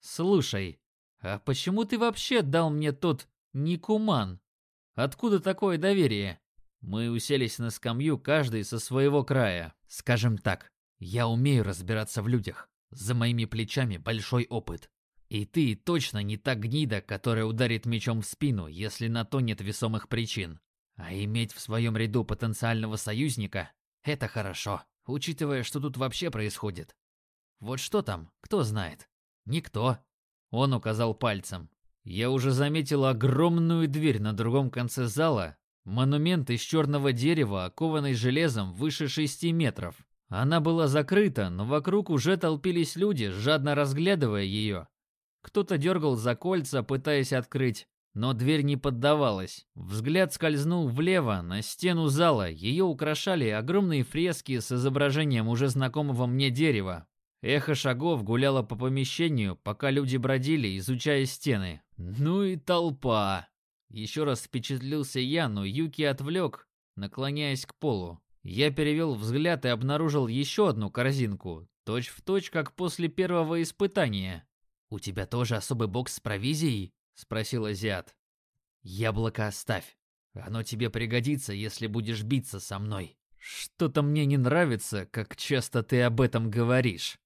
Слушай, а почему ты вообще дал мне тот Никуман? Откуда такое доверие? Мы уселись на скамью, каждый со своего края. Скажем так, я умею разбираться в людях. За моими плечами большой опыт. И ты точно не та гнида, которая ударит мечом в спину, если на то нет весомых причин. А иметь в своем ряду потенциального союзника – это хорошо, учитывая, что тут вообще происходит. Вот что там, кто знает? Никто. Он указал пальцем. Я уже заметил огромную дверь на другом конце зала, монумент из черного дерева, окованный железом выше шести метров. Она была закрыта, но вокруг уже толпились люди, жадно разглядывая ее. Кто-то дергал за кольца, пытаясь открыть, но дверь не поддавалась. Взгляд скользнул влево, на стену зала. Ее украшали огромные фрески с изображением уже знакомого мне дерева. Эхо шагов гуляло по помещению, пока люди бродили, изучая стены. Ну и толпа. Еще раз впечатлился я, но Юки отвлек, наклоняясь к полу. Я перевел взгляд и обнаружил еще одну корзинку, точь в точь, как после первого испытания. «У тебя тоже особый бокс с провизией?» — спросил азиат. «Яблоко оставь. Оно тебе пригодится, если будешь биться со мной». «Что-то мне не нравится, как часто ты об этом говоришь».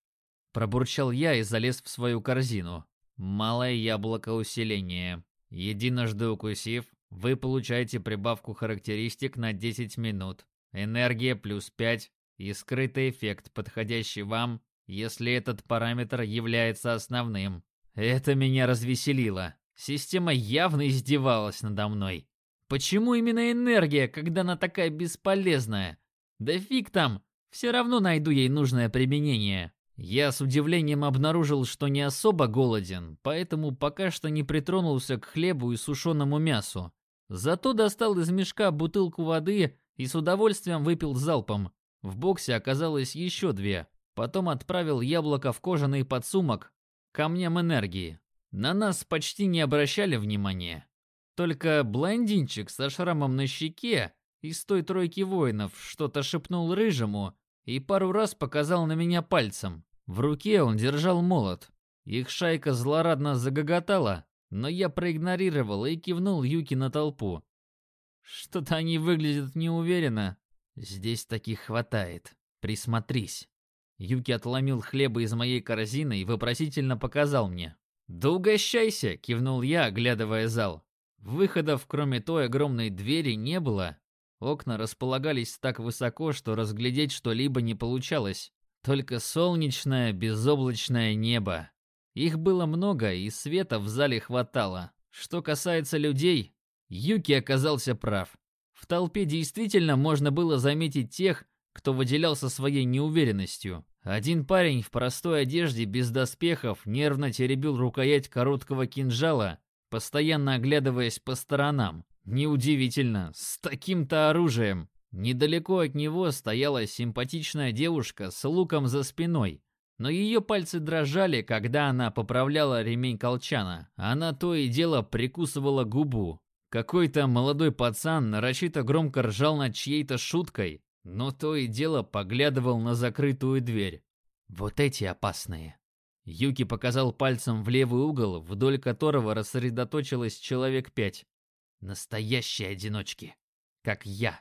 Пробурчал я и залез в свою корзину. Малое яблоко усиления. Единожды укусив, вы получаете прибавку характеристик на 10 минут. Энергия плюс 5 и скрытый эффект, подходящий вам если этот параметр является основным. Это меня развеселило. Система явно издевалась надо мной. Почему именно энергия, когда она такая бесполезная? Да фиг там, все равно найду ей нужное применение. Я с удивлением обнаружил, что не особо голоден, поэтому пока что не притронулся к хлебу и сушеному мясу. Зато достал из мешка бутылку воды и с удовольствием выпил залпом. В боксе оказалось еще две. Потом отправил яблоко в кожаный подсумок камням энергии. На нас почти не обращали внимания. Только блондинчик со шрамом на щеке из той тройки воинов что-то шепнул рыжему и пару раз показал на меня пальцем. В руке он держал молот. Их шайка злорадно загоготала, но я проигнорировал и кивнул Юки на толпу. Что-то они выглядят неуверенно. Здесь таких хватает. Присмотрись. Юки отломил хлеба из моей корзины и вопросительно показал мне. «Да угощайся!» — кивнул я, оглядывая зал. Выходов, кроме той огромной двери, не было. Окна располагались так высоко, что разглядеть что-либо не получалось. Только солнечное, безоблачное небо. Их было много, и света в зале хватало. Что касается людей, Юки оказался прав. В толпе действительно можно было заметить тех, кто выделялся своей неуверенностью. Один парень в простой одежде без доспехов нервно теребил рукоять короткого кинжала, постоянно оглядываясь по сторонам. Неудивительно, с таким-то оружием. Недалеко от него стояла симпатичная девушка с луком за спиной, но ее пальцы дрожали, когда она поправляла ремень колчана. Она то и дело прикусывала губу. Какой-то молодой пацан нарочито громко ржал над чьей-то шуткой, но то и дело поглядывал на закрытую дверь. Вот эти опасные. Юки показал пальцем в левый угол, вдоль которого рассредоточилось человек пять. Настоящие одиночки. Как я.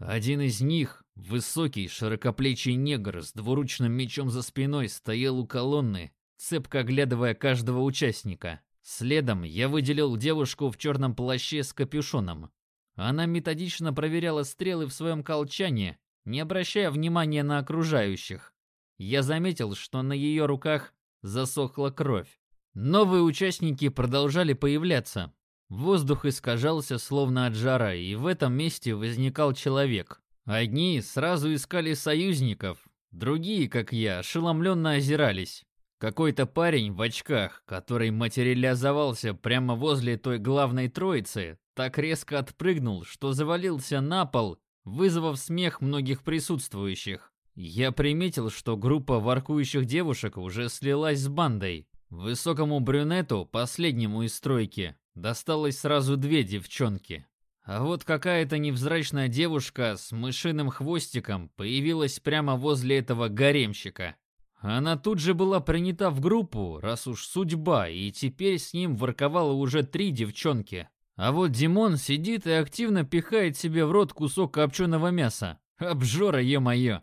Один из них, высокий, широкоплечий негр с двуручным мечом за спиной, стоял у колонны, цепко оглядывая каждого участника. Следом я выделил девушку в черном плаще с капюшоном. Она методично проверяла стрелы в своем колчане, не обращая внимания на окружающих. Я заметил, что на ее руках засохла кровь. Новые участники продолжали появляться, Воздух искажался словно от жара, и в этом месте возникал человек. Одни сразу искали союзников, другие, как я, ошеломленно озирались. Какой-то парень в очках, который материализовался прямо возле той главной троицы, так резко отпрыгнул, что завалился на пол, вызвав смех многих присутствующих. Я приметил, что группа воркующих девушек уже слилась с бандой. Высокому брюнету, последнему из стройки, досталось сразу две девчонки. А вот какая-то невзрачная девушка с мышиным хвостиком появилась прямо возле этого гаремщика. Она тут же была принята в группу, раз уж судьба, и теперь с ним ворковало уже три девчонки. А вот Димон сидит и активно пихает себе в рот кусок копченого мяса. Обжора, е-мое.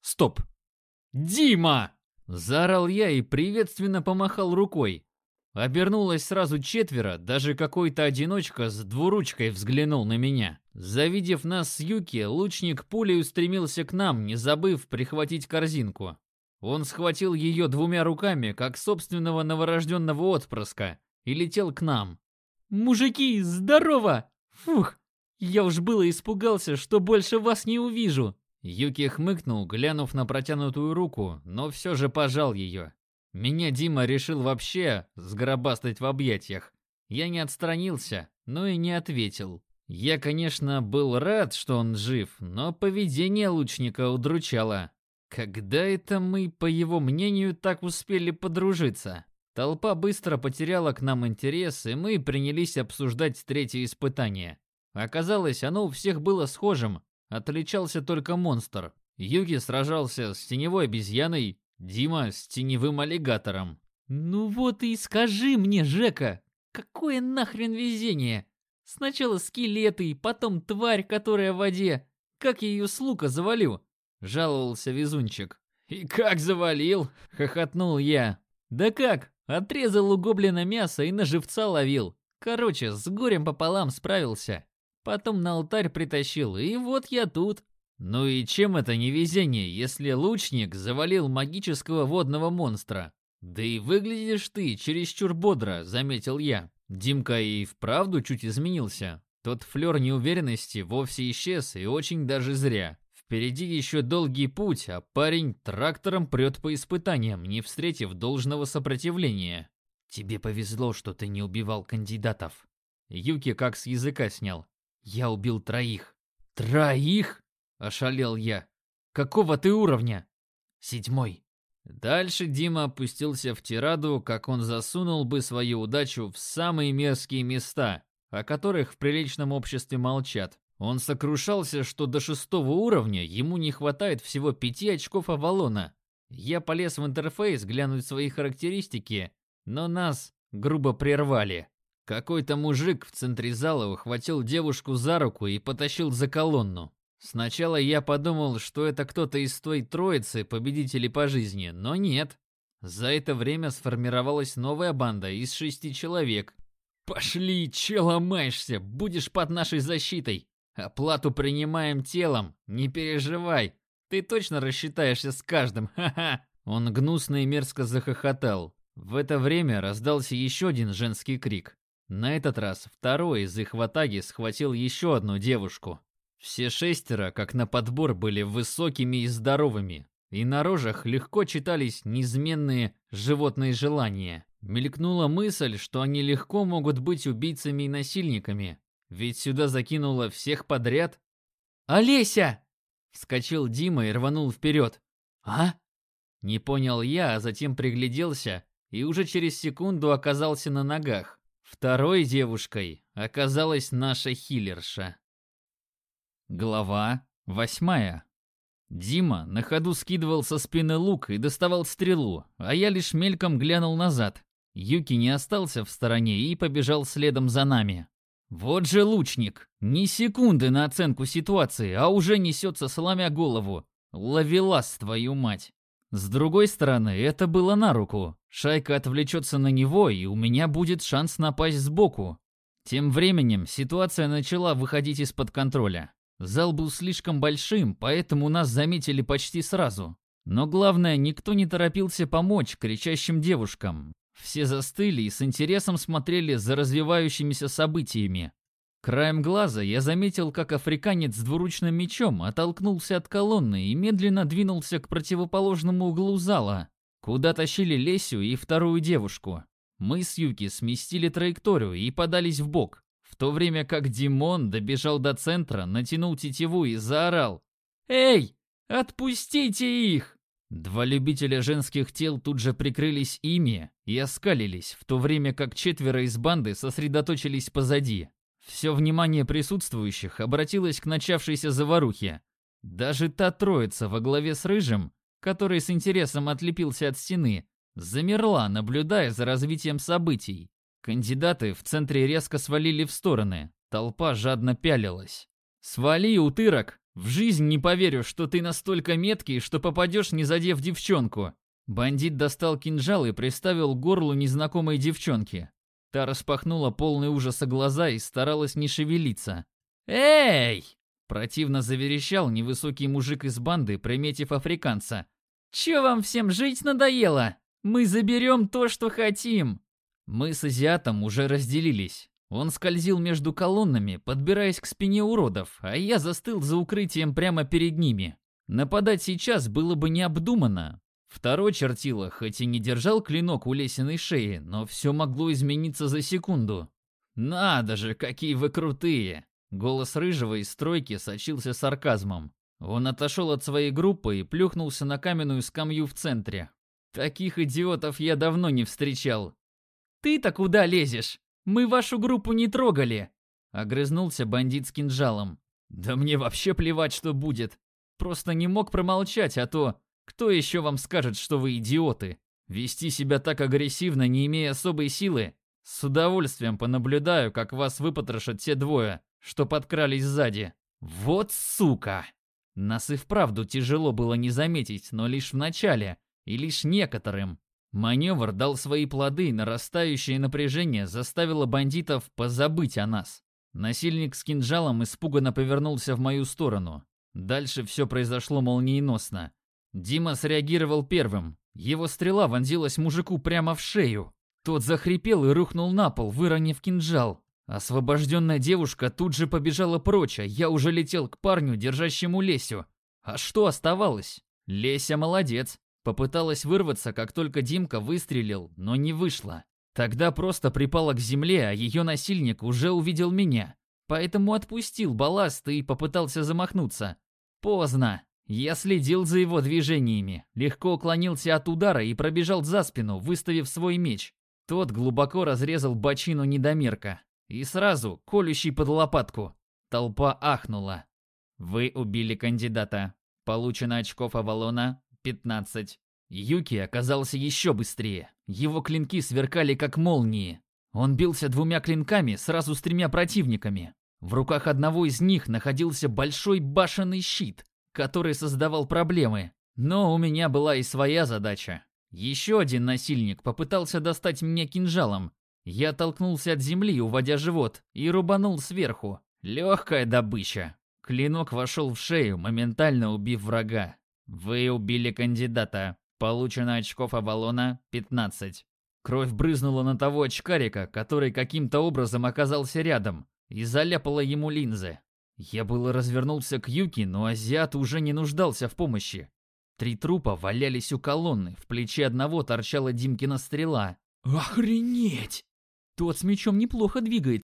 Стоп. «Дима!» Заорал я и приветственно помахал рукой. Обернулось сразу четверо, даже какой-то одиночка с двуручкой взглянул на меня. Завидев нас с Юки, лучник пулей устремился к нам, не забыв прихватить корзинку. Он схватил ее двумя руками, как собственного новорожденного отпрыска, и летел к нам. «Мужики, здорово! Фух, я уж было испугался, что больше вас не увижу!» Юки хмыкнул, глянув на протянутую руку, но все же пожал ее. Меня Дима решил вообще сгробастать в объятиях. Я не отстранился, но и не ответил. Я, конечно, был рад, что он жив, но поведение лучника удручало. Когда это мы, по его мнению, так успели подружиться? Толпа быстро потеряла к нам интерес, и мы принялись обсуждать третье испытание. Оказалось, оно у всех было схожим, отличался только монстр. Юги сражался с теневой обезьяной, Дима с теневым аллигатором. Ну вот и скажи мне, Жека, какое нахрен везение? Сначала скелеты, потом тварь, которая в воде. Как я ее с лука завалю? Жаловался везунчик. И как завалил? Хохотнул я. Да как? Отрезал у гоблина мясо и на живца ловил. Короче, с горем пополам справился. Потом на алтарь притащил, и вот я тут. Ну и чем это не везение, если лучник завалил магического водного монстра? Да и выглядишь ты чересчур бодро, заметил я. Димка и вправду чуть изменился. Тот флер неуверенности вовсе исчез и очень даже зря. Впереди еще долгий путь, а парень трактором прет по испытаниям, не встретив должного сопротивления. Тебе повезло, что ты не убивал кандидатов. Юки как с языка снял. Я убил троих. Троих? Ошалел я. Какого ты уровня? Седьмой. Дальше Дима опустился в тираду, как он засунул бы свою удачу в самые мерзкие места, о которых в приличном обществе молчат. Он сокрушался, что до шестого уровня ему не хватает всего пяти очков Авалона. Я полез в интерфейс глянуть свои характеристики, но нас грубо прервали. Какой-то мужик в центре зала ухватил девушку за руку и потащил за колонну. Сначала я подумал, что это кто-то из той троицы победителей по жизни, но нет. За это время сформировалась новая банда из шести человек. «Пошли, че ломаешься? Будешь под нашей защитой!» Оплату принимаем телом, не переживай. Ты точно рассчитаешься с каждым, ха-ха!» Он гнусно и мерзко захохотал. В это время раздался еще один женский крик. На этот раз второй из их ватаги схватил еще одну девушку. Все шестеро, как на подбор, были высокими и здоровыми, и на рожах легко читались неизменные животные желания. Мелькнула мысль, что они легко могут быть убийцами и насильниками, ведь сюда закинуло всех подряд. «Олеся!» — вскочил Дима и рванул вперед. «А?» Не понял я, а затем пригляделся и уже через секунду оказался на ногах. Второй девушкой оказалась наша хиллерша. Глава восьмая. Дима на ходу скидывал со спины лук и доставал стрелу, а я лишь мельком глянул назад. Юки не остался в стороне и побежал следом за нами. Вот же лучник! Ни секунды на оценку ситуации, а уже несется, сломя голову. Ловелас, твою мать! С другой стороны, это было на руку. Шайка отвлечется на него, и у меня будет шанс напасть сбоку. Тем временем ситуация начала выходить из-под контроля. Зал был слишком большим, поэтому нас заметили почти сразу. Но главное, никто не торопился помочь кричащим девушкам. Все застыли и с интересом смотрели за развивающимися событиями. Краем глаза я заметил, как африканец с двуручным мечом оттолкнулся от колонны и медленно двинулся к противоположному углу зала, куда тащили Лесю и вторую девушку. Мы с Юки сместили траекторию и подались в бок, в то время как Димон добежал до центра, натянул тетиву и заорал. «Эй, отпустите их!» Два любителя женских тел тут же прикрылись ими и оскалились, в то время как четверо из банды сосредоточились позади. Все внимание присутствующих обратилось к начавшейся заварухе. Даже та троица во главе с Рыжим, который с интересом отлепился от стены, замерла, наблюдая за развитием событий. Кандидаты в центре резко свалили в стороны. Толпа жадно пялилась. «Свали, утырок! В жизнь не поверю, что ты настолько меткий, что попадешь, не задев девчонку!» Бандит достал кинжал и приставил к горлу незнакомой девчонки. Та распахнула полный ужаса глаза и старалась не шевелиться. «Эй!» – противно заверещал невысокий мужик из банды, приметив африканца. «Чё вам всем жить надоело? Мы заберем то, что хотим!» Мы с азиатом уже разделились. Он скользил между колоннами, подбираясь к спине уродов, а я застыл за укрытием прямо перед ними. Нападать сейчас было бы необдуманно, Второй чертила, хоть и не держал клинок у лесиной шеи, но все могло измениться за секунду. «Надо же, какие вы крутые!» Голос рыжего из стройки сочился сарказмом. Он отошел от своей группы и плюхнулся на каменную скамью в центре. «Таких идиотов я давно не встречал». «Ты-то куда лезешь? Мы вашу группу не трогали!» Огрызнулся бандит с кинжалом. «Да мне вообще плевать, что будет. Просто не мог промолчать, а то кто еще вам скажет, что вы идиоты? Вести себя так агрессивно, не имея особой силы? С удовольствием понаблюдаю, как вас выпотрошат те двое, что подкрались сзади. Вот сука! Нас и вправду тяжело было не заметить, но лишь в начале, и лишь некоторым. Маневр дал свои плоды, нарастающее напряжение заставило бандитов позабыть о нас. Насильник с кинжалом испуганно повернулся в мою сторону. Дальше все произошло молниеносно. Дима среагировал первым. Его стрела вонзилась мужику прямо в шею. Тот захрипел и рухнул на пол, выронив кинжал. Освобожденная девушка тут же побежала прочь, а я уже летел к парню, держащему Лесю. А что оставалось? Леся молодец. Попыталась вырваться, как только Димка выстрелил, но не вышло. Тогда просто припала к земле, а ее насильник уже увидел меня. Поэтому отпустил балласт и попытался замахнуться. Поздно. Я следил за его движениями, легко уклонился от удара и пробежал за спину, выставив свой меч. Тот глубоко разрезал бочину недомерка. И сразу, колющий под лопатку. Толпа ахнула. Вы убили кандидата. Получено очков Авалона 15. Юки оказался еще быстрее. Его клинки сверкали как молнии. Он бился двумя клинками сразу с тремя противниками. В руках одного из них находился большой башенный щит, который создавал проблемы. Но у меня была и своя задача. Еще один насильник попытался достать меня кинжалом. Я толкнулся от земли, уводя живот, и рубанул сверху. Легкая добыча. Клинок вошел в шею, моментально убив врага. Вы убили кандидата. Получено очков Авалона 15. Кровь брызнула на того очкарика, который каким-то образом оказался рядом, и заляпала ему линзы. Я было развернулся к Юки, но азиат уже не нуждался в помощи. Три трупа валялись у колонны, в плече одного торчала Димкина стрела. «Охренеть!» Тот с мечом неплохо двигается.